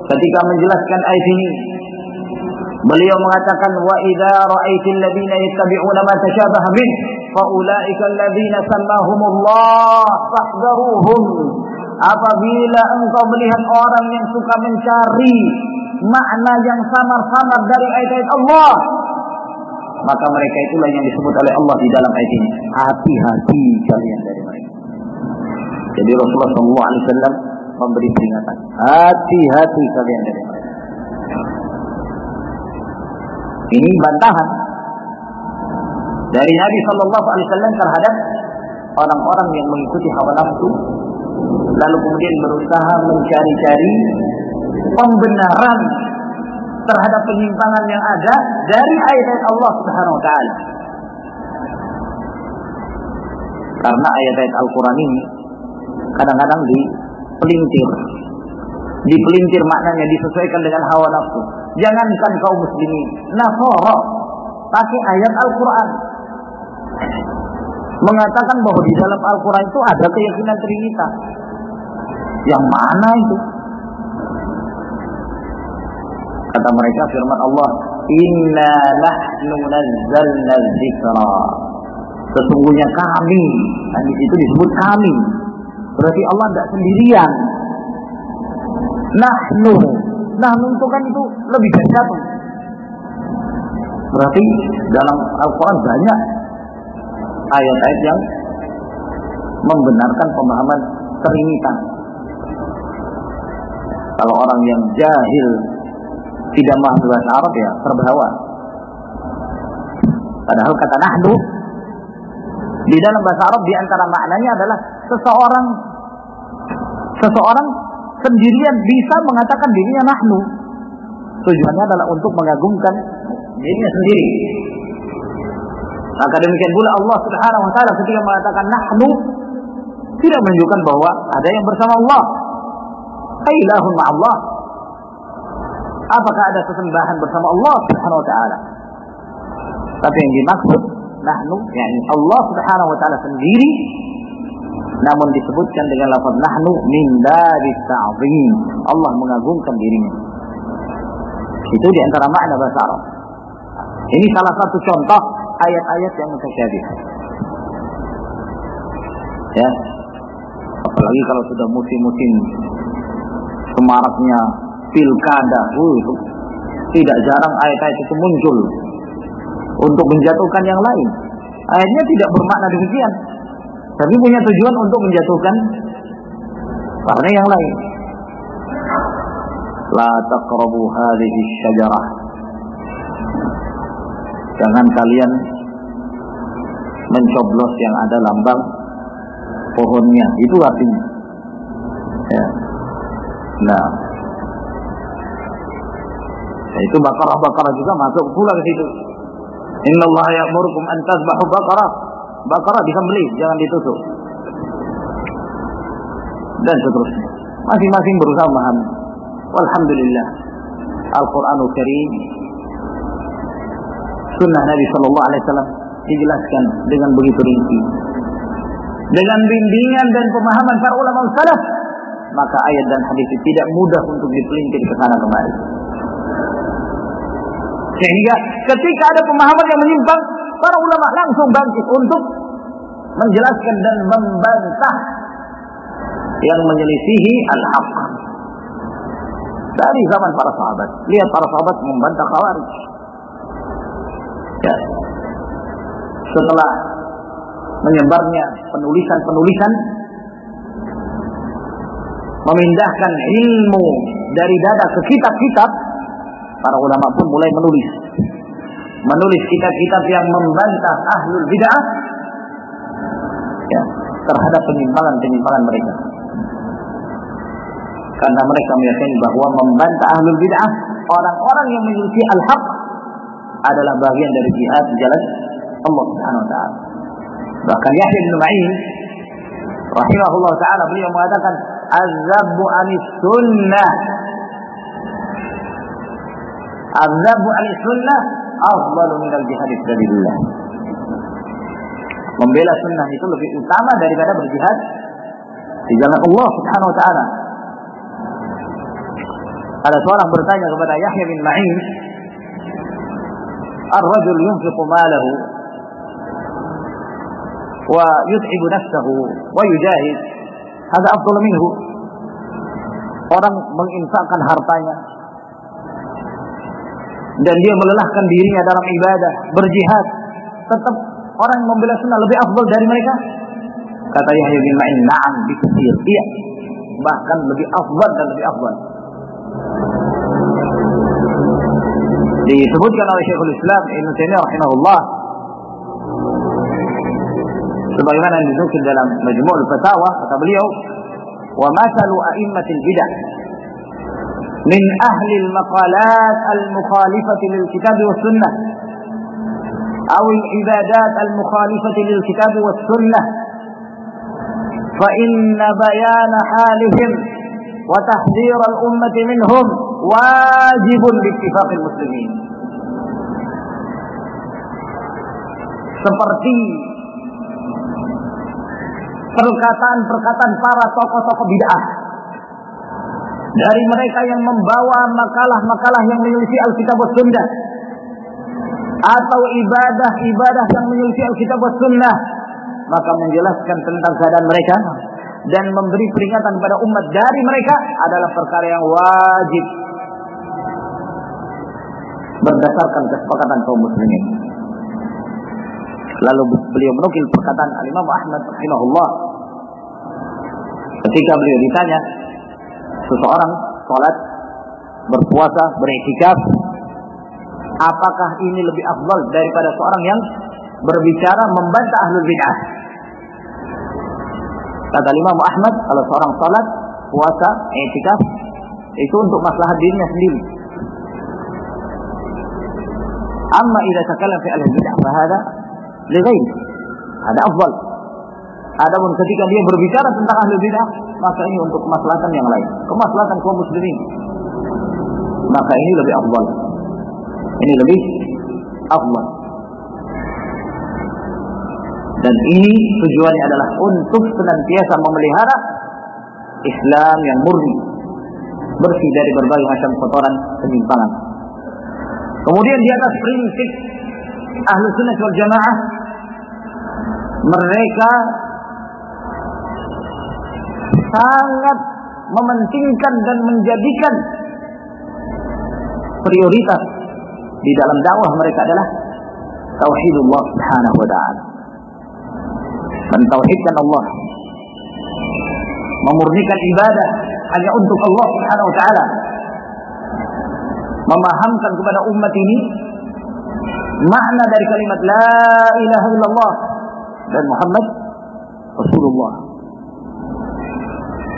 ketika menjelaskan ayat ini. Beliau mengatakan wa idza ra'aitil ladzina yattabi'una ma tashabaha min fa ulaika alladzina sammahumullah fahdharuhum apabila engkau melihat orang yang suka mencari makna yang samar-samar dari ayat-ayat Allah, maka mereka itulah yang disebut oleh Allah di dalam ayat ini. Hati-hati kalian dari mereka. Jadi Rasulullah SAW memberi peringatan. Hati-hati kalian dari mereka. Ini bantahan dari Nabi Shallallahu Alaihi Wasallam terhadap orang-orang yang mengikuti hawa nafsu, lalu kemudian berusaha mencari-cari pembenaran terhadap penyimpangan yang ada dari ayat-ayat Allah Subhanahu wa taala. Karena ayat-ayat Al-Qur'an ini kadang-kadang dipelintir. Dipelintir maknanya disesuaikan dengan hawa nafsu. Jangankan kaum muslimin, nasara pakai ayat Al-Qur'an mengatakan bahwa di dalam Al-Quran itu ada keyakinan Trinitas. Yang mana itu? Kata mereka firman Allah, Inna nahnu nazzalna zikra. Sesungguhnya kami, dan di situ disebut kami. Berarti Allah tidak sendirian. Nahnu, nahnu itu kan itu lebih dari satu. Berarti dalam Al-Quran banyak ayat-ayat yang membenarkan pemahaman Trinitas. Kalau orang yang jahil tidak memahami bahasa Arab ya terbawa. Padahal kata nahdu di dalam bahasa Arab di antara maknanya adalah seseorang seseorang sendirian bisa mengatakan dirinya nahnu. Tujuannya adalah untuk mengagumkan dirinya sendiri. Maka demikian pula Allah Subhanahu wa taala ketika mengatakan nahnu tidak menunjukkan bahwa ada yang bersama Allah. Ailahun Allah. Apakah ada sesembahan bersama Allah Subhanahu wa taala? Tapi yang dimaksud nahnu yakni Allah Subhanahu wa taala sendiri namun disebutkan dengan lafaz nahnu min dari ta'zim. Allah mengagungkan dirinya. Itu di antara makna bahasa Arab. Ini salah satu contoh ayat-ayat yang mutasyabih. Ya. Apalagi kalau sudah musim-musim semaraknya pilkada, uh, tidak jarang ayat-ayat itu muncul untuk menjatuhkan yang lain. Ayatnya tidak bermakna demikian, tapi punya tujuan untuk menjatuhkan karena yang lain. La taqrabu hadhihi syajarah. Jangan kalian mencoblos yang ada lambang pohonnya. Itu artinya. Ya. Nah, nah itu bakarah-bakarah juga masuk pula ke situ. Inna Allah ya'murukum an tazbahu bakarah. Bakarah disembelih, jangan ditusuk. Dan seterusnya. Masing-masing berusaha memahami. Walhamdulillah. Al-Quranul Karim Sunnah Nabi Shallallahu Alaihi Wasallam dijelaskan dengan begitu rinci. Dengan bimbingan dan pemahaman para ulama salaf, maka ayat dan hadis tidak mudah untuk dipelintir ke sana kemari. Sehingga ketika ada pemahaman yang menyimpang, para ulama langsung bangkit untuk menjelaskan dan membantah yang menyelisihi al-haq. Dari zaman para sahabat. Lihat para sahabat membantah khawarij. Ya. Setelah menyebarnya penulisan-penulisan memindahkan ilmu dari dada ke kitab-kitab para ulama pun mulai menulis. Menulis kitab-kitab yang membantah ahlul bid'ah ya, terhadap penyimpangan-penyimpangan mereka. Karena mereka meyakini bahwa membantah ahlul bid'ah orang-orang yang menyelisih al-haq adalah bagian dari jihad jalan Allah Subhanahu wa taala. Bahkan Yahya bin Ma'in rahimahullah taala beliau mengatakan azzabu anis sunnah azzabu anis sunnah afdalu min al jihad sabilillah. Membela sunnah itu lebih utama daripada berjihad di jalan Allah Subhanahu wa taala. Ada seorang bertanya kepada Yahya bin Ma'in, "Ar-rajul yunfiqu malahu nafsahu wa yujahid, hadha afdalu minhu." Orang menginfakkan hartanya dan dia melelahkan dirinya dalam ibadah, berjihad, tetap orang yang membela sunnah lebih afdal dari mereka? Kata Yahya bin Ma'in, na'am bikasir. Iya, bahkan lebih afdal dan lebih afdal. Disebutkan oleh Syekhul Islam Ibn Taimiyah rahimahullah sebagaimana yang dinukil dalam Majmu' al-Fatawa kata beliau wa masalu a'immatil bidah min ahli al-maqalat al-mukhalifati lil kitab was sunnah أو العبادات المخالفة للكتاب والسنة فإن بيان حالهم وتحذير الأمة منهم واجب باتفاق المسلمين seperti perkataan-perkataan para tokoh-tokoh bid'ah. Dari mereka yang membawa makalah-makalah yang menyelisih Alkitab dan Sunnah. Atau ibadah-ibadah yang menyelisih Alkitab dan Sunnah. Maka menjelaskan tentang keadaan mereka. Dan memberi peringatan kepada umat dari mereka adalah perkara yang wajib. Berdasarkan kesepakatan kaum muslimin. Lalu beliau menukil perkataan Al-Imam Ahmad rahimahullah ketika beliau ditanya seseorang sholat, berpuasa, beriktikaf, apakah ini lebih afdal daripada seorang yang berbicara membantah ahlul bid'ah? Kata Imam Ahmad, kalau seorang sholat, puasa, iktikaf, itu untuk masalah dirinya sendiri. Amma idza takalla fi al-bid'ah fahada ghairi. Ada afdal. Adapun ketika dia berbicara tentang ahli bid'ah, maka ini untuk kemaslahatan yang lain, kemaslahatan kaum muslimin. Maka ini lebih afdal. Ini lebih afdal. Dan ini tujuannya adalah untuk senantiasa memelihara Islam yang murni, bersih dari berbagai macam kotoran penyimpangan. Kemudian di atas prinsip ahlu sunnah wal jamaah mereka sangat mementingkan dan menjadikan prioritas di dalam dakwah mereka adalah tauhidullah subhanahu wa ta'ala. Mentauhidkan Allah. Memurnikan ibadah hanya untuk Allah subhanahu wa ta'ala. Memahamkan kepada umat ini makna dari kalimat la ilaha illallah dan Muhammad Rasulullah.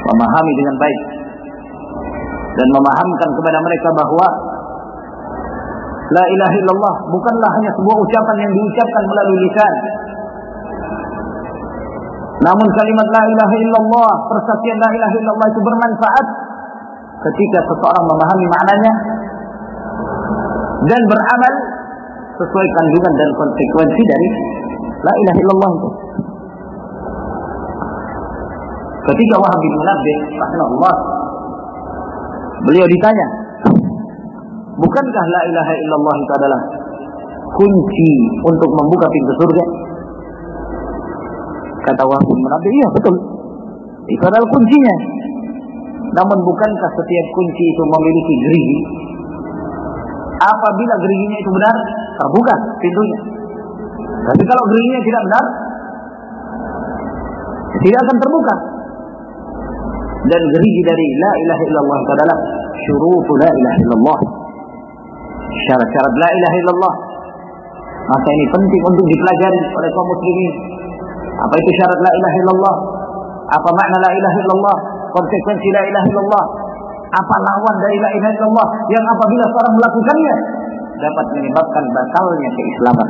Memahami dengan baik dan memahamkan kepada mereka bahwa la ilaha illallah bukanlah hanya sebuah ucapan yang diucapkan melalui lisan. Namun kalimat la ilaha illallah persaksian la ilaha illallah itu bermanfaat ketika seseorang memahami maknanya dan beramal sesuai kandungan dan konsekuensi dari la ilaha illallah itu. Ketika Wahab bin Munabbih rahimahullah beliau ditanya, "Bukankah la ilaha illallah itu adalah kunci untuk membuka pintu surga?" Kata Wahab bin Munabbih, "Iya, betul. Itu adalah kuncinya. Namun bukankah setiap kunci itu memiliki gerigi Apabila geriginya itu benar, terbuka pintunya. Tapi kalau geriginya tidak benar, tidak akan terbuka. Dan gerigi dari la ilaha illallah itu adalah syurutu la ilaha illallah. Syarat-syarat la ilaha illallah. Maka ini penting untuk dipelajari oleh kaum muslimin. Apa itu syarat la ilaha illallah? Apa makna la ilaha illallah? Konsekuensi la ilaha illallah? apa lawan dari la ilaha illallah yang apabila seorang melakukannya dapat menyebabkan batalnya keislaman.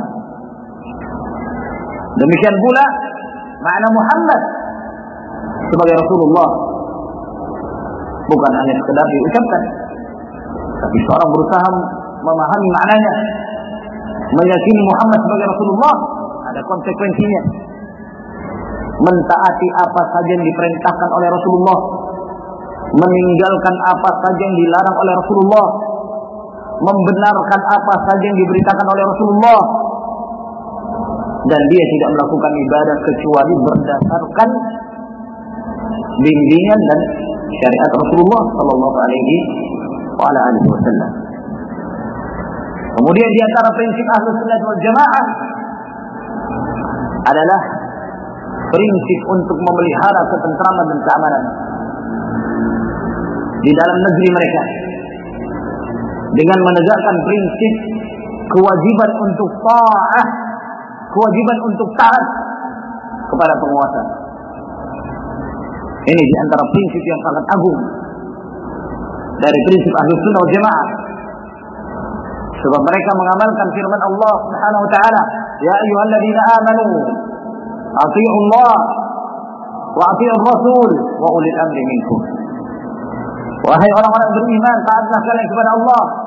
Demikian pula makna Muhammad sebagai Rasulullah bukan hanya sekedar diucapkan tapi seorang berusaha memahami maknanya meyakini Muhammad sebagai Rasulullah ada konsekuensinya mentaati apa saja yang diperintahkan oleh Rasulullah meninggalkan apa saja yang dilarang oleh Rasulullah, membenarkan apa saja yang diberitakan oleh Rasulullah, dan dia tidak melakukan ibadah kecuali berdasarkan bimbingan dan syariat Rasulullah Sallallahu Alaihi Wasallam. Kemudian di antara prinsip ahlu sunnah wal jamaah adalah prinsip untuk memelihara ketentraman dan keamanan di dalam negeri mereka dengan menegakkan prinsip kewajiban untuk taat, kewajiban untuk taat kepada penguasa. Ini di antara prinsip yang sangat agung dari prinsip ahlu sunnah wal jamaah. Sebab mereka mengamalkan firman Allah Subhanahu wa taala, "Ya ayyuhalladzina amanu atii'u Allah wa atii'ur rasul wa ulil amri minkum." Wahai orang-orang beriman, taatlah kalian kepada Allah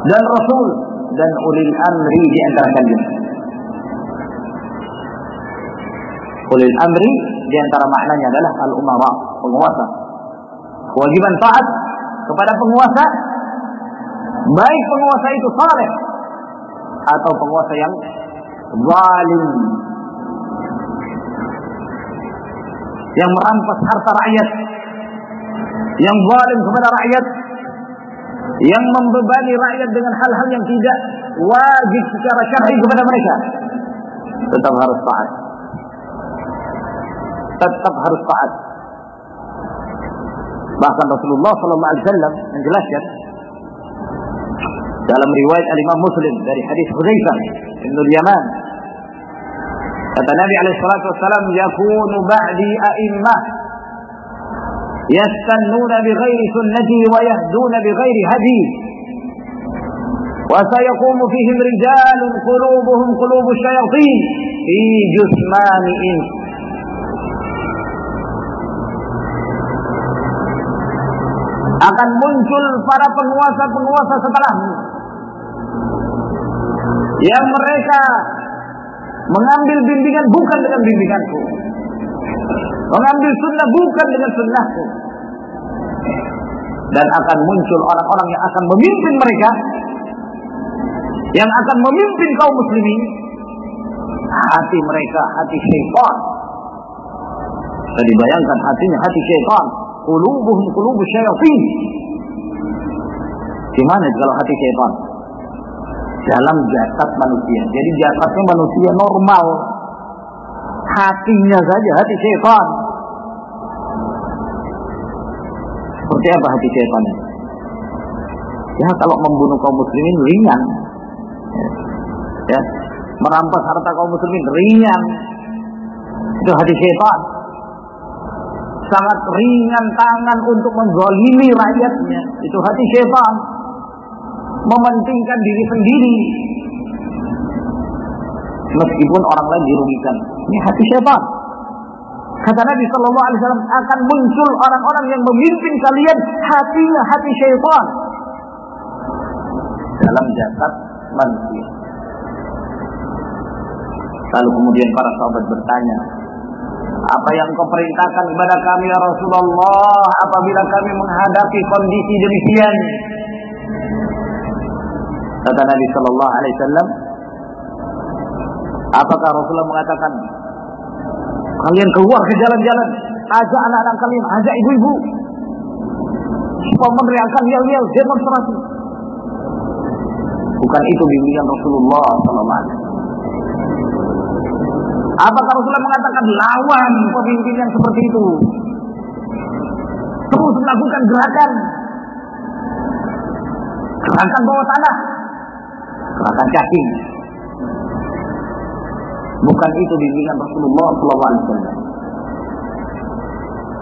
dan Rasul dan ulil amri di antara kalian. Ulil amri di antara maknanya adalah al-umara, penguasa. Kewajiban taat kepada penguasa baik penguasa itu saleh atau penguasa yang zalim yang merampas harta rakyat yang zalim kepada rakyat yang membebani rakyat dengan hal-hal yang tidak wajib secara syar'i kepada mereka. Tetap harus taat. Tetap harus taat. Bahkan Rasulullah sallallahu alaihi wasallam menjelaskan dalam riwayat Al-Imam Muslim dari hadis Hudzaifah bin Yaman kata Nabi alaihi salatu wasallam yakunu ba'di a'immah يستنون بغير سنتي ويهدون بغير هدي وسيقوم فيهم رجال قلوبهم قلوب الشياطين في جثمان إنس akan muncul para penguasa-penguasa setelahmu yang mereka mengambil bimbingan bukan dengan bimbinganku mengambil sunnah bukan dengan sunnahku dan akan muncul orang-orang yang akan memimpin mereka. Yang akan memimpin kaum muslimin. Hati mereka hati syaitan. Bisa dibayangkan hatinya hati syaitan. Qulubuhum qulubu syayatin gimana kalau hati syaitan? Dalam jasad manusia. Jadi jasadnya manusia normal. Hatinya saja hati syaitan seperti apa hati syaitan ini? Ya kalau membunuh kaum muslimin ringan. Ya, merampas harta kaum muslimin ringan. Itu hati syaitan. Sangat ringan tangan untuk menzalimi rakyatnya. Itu hati syaitan. Mementingkan diri sendiri. Meskipun orang lain dirugikan. Ini hati syaitan kata Nabi Shallallahu Alaihi Wasallam akan muncul orang-orang yang memimpin kalian hatinya hati syaitan. Dalam jasad manusia. Lalu kemudian para sahabat bertanya apa yang kau perintahkan kepada kami ya Rasulullah? Apabila kami menghadapi kondisi demikian? Kata Nabi Shallallahu Alaihi Wasallam apakah Rasulullah mengatakan kalian keluar ke jalan-jalan ajak anak-anak kalian ajak ibu-ibu supaya meneriakan yel-yel demonstrasi bukan itu bimbingan Rasulullah Wasallam Apakah Rasulullah mengatakan lawan pemimpin yang seperti itu? Terus melakukan gerakan. Gerakan bawah tanah. Gerakan cacing. Bukan itu bimbingan Rasulullah SAW.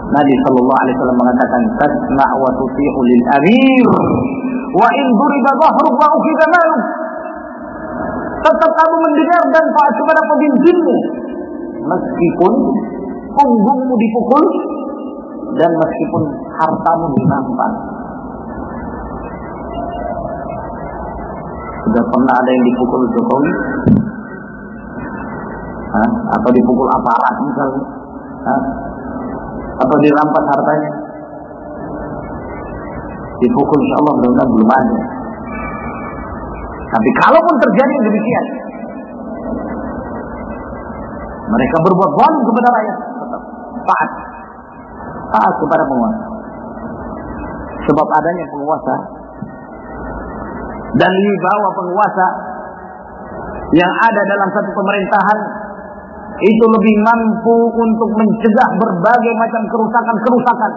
Nabi Sallallahu Alaihi Wasallam mengatakan tasma' wa tuti'u lil amir wa in duriba dhahruk wa ukhidha maluk tetap kamu mendengar dan taat kepada pemimpinmu meskipun punggungmu dipukul dan meskipun hartamu dirampas. Sudah pernah ada yang dipukul Jokowi? Hah? Atau dipukul aparat misalnya? Hah? Atau dirampas hartanya? Dipukul insya Allah mudah-mudahan belum ada. Tapi kalaupun terjadi demikian, mereka berbuat zalim kepada rakyat. Taat. Taat kepada penguasa. Sebab adanya penguasa dan wibawa penguasa yang ada dalam satu pemerintahan itu lebih mampu untuk mencegah berbagai macam kerusakan-kerusakan.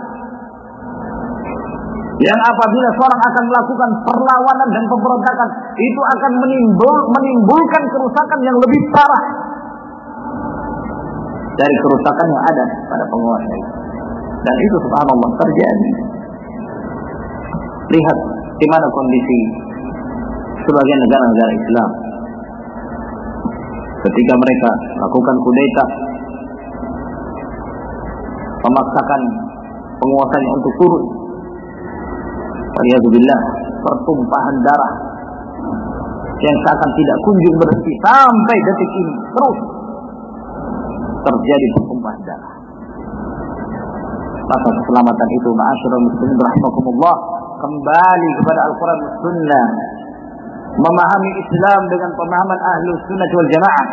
Yang apabila seorang akan melakukan perlawanan dan pemberontakan itu akan menimbul, menimbulkan kerusakan yang lebih parah. Dari kerusakan yang ada pada penguasa dan itu subhanallah terjadi. Lihat di mana kondisi sebagian negara-negara Islam ketika mereka lakukan kudeta memaksakan penguasanya untuk turun. Waliyahzubillah pertumpahan darah yang seakan tidak kunjung berhenti sampai detik ini terus terjadi pertumpahan darah. Maka keselamatan itu ma'asyiral muslimin rahimakumullah kembali kepada Al-Quran Sunnah memahami Islam dengan pemahaman ahlu sunnah wal jamaah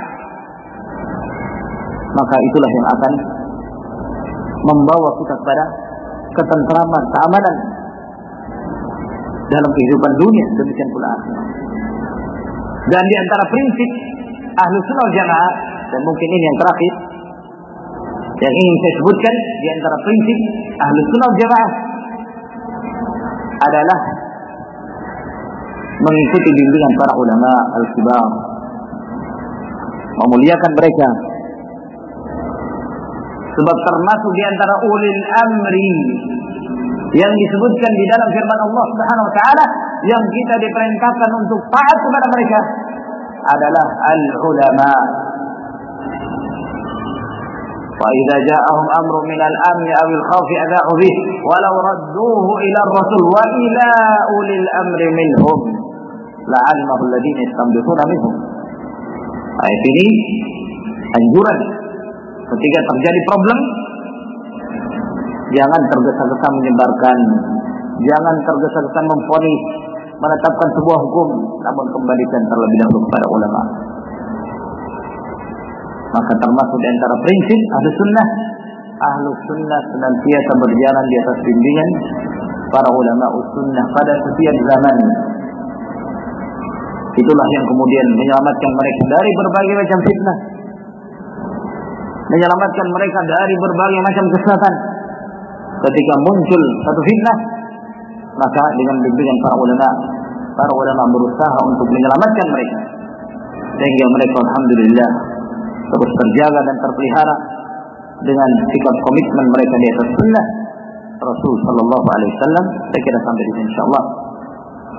maka itulah yang akan membawa kita kepada ketentraman, keamanan dalam kehidupan dunia demikian pula akhirat. Dan di antara prinsip ahlu sunnah wal jamaah dan mungkin ini yang terakhir yang ingin saya sebutkan di antara prinsip ahlu sunnah wal jamaah adalah mengikuti bimbingan para ulama al-kibar memuliakan mereka sebab termasuk di antara ulil amri yang disebutkan di dalam firman Allah Subhanahu wa taala yang kita diperintahkan untuk taat kepada mereka adalah al-ulama وإذا جاءهم أمر من الأمن أو الخوف أذاعوا به ولو ردوه إلى الرسول وإلى أولي الأمر منهم la'alimahu alladziina yastambiquna minhum. Ayat ini anjuran ketika terjadi problem jangan tergesa-gesa menyebarkan, jangan tergesa-gesa memfonis, menetapkan sebuah hukum, namun kembalikan terlebih dahulu kepada ulama. Maka termasuk antara prinsip ahlu sunnah, ahlu sunnah senantiasa berjalan di atas bimbingan para ulama sunnah pada setiap zaman itulah yang kemudian menyelamatkan mereka dari berbagai macam fitnah menyelamatkan mereka dari berbagai macam kesesatan ketika muncul satu fitnah maka dengan bimbingan para ulama para ulama berusaha untuk menyelamatkan mereka sehingga mereka alhamdulillah terus terjaga dan terpelihara dengan sikap komitmen mereka di atas sunnah Rasul Sallallahu Alaihi Wasallam. Saya kira sampai di sini insyaallah.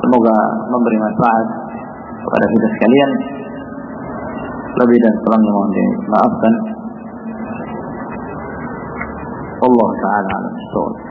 Semoga memberi manfaat kepada kita sekalian. Lebih dan kurangnya mohon dimaafkan. Allah Ta'ala al-Sawab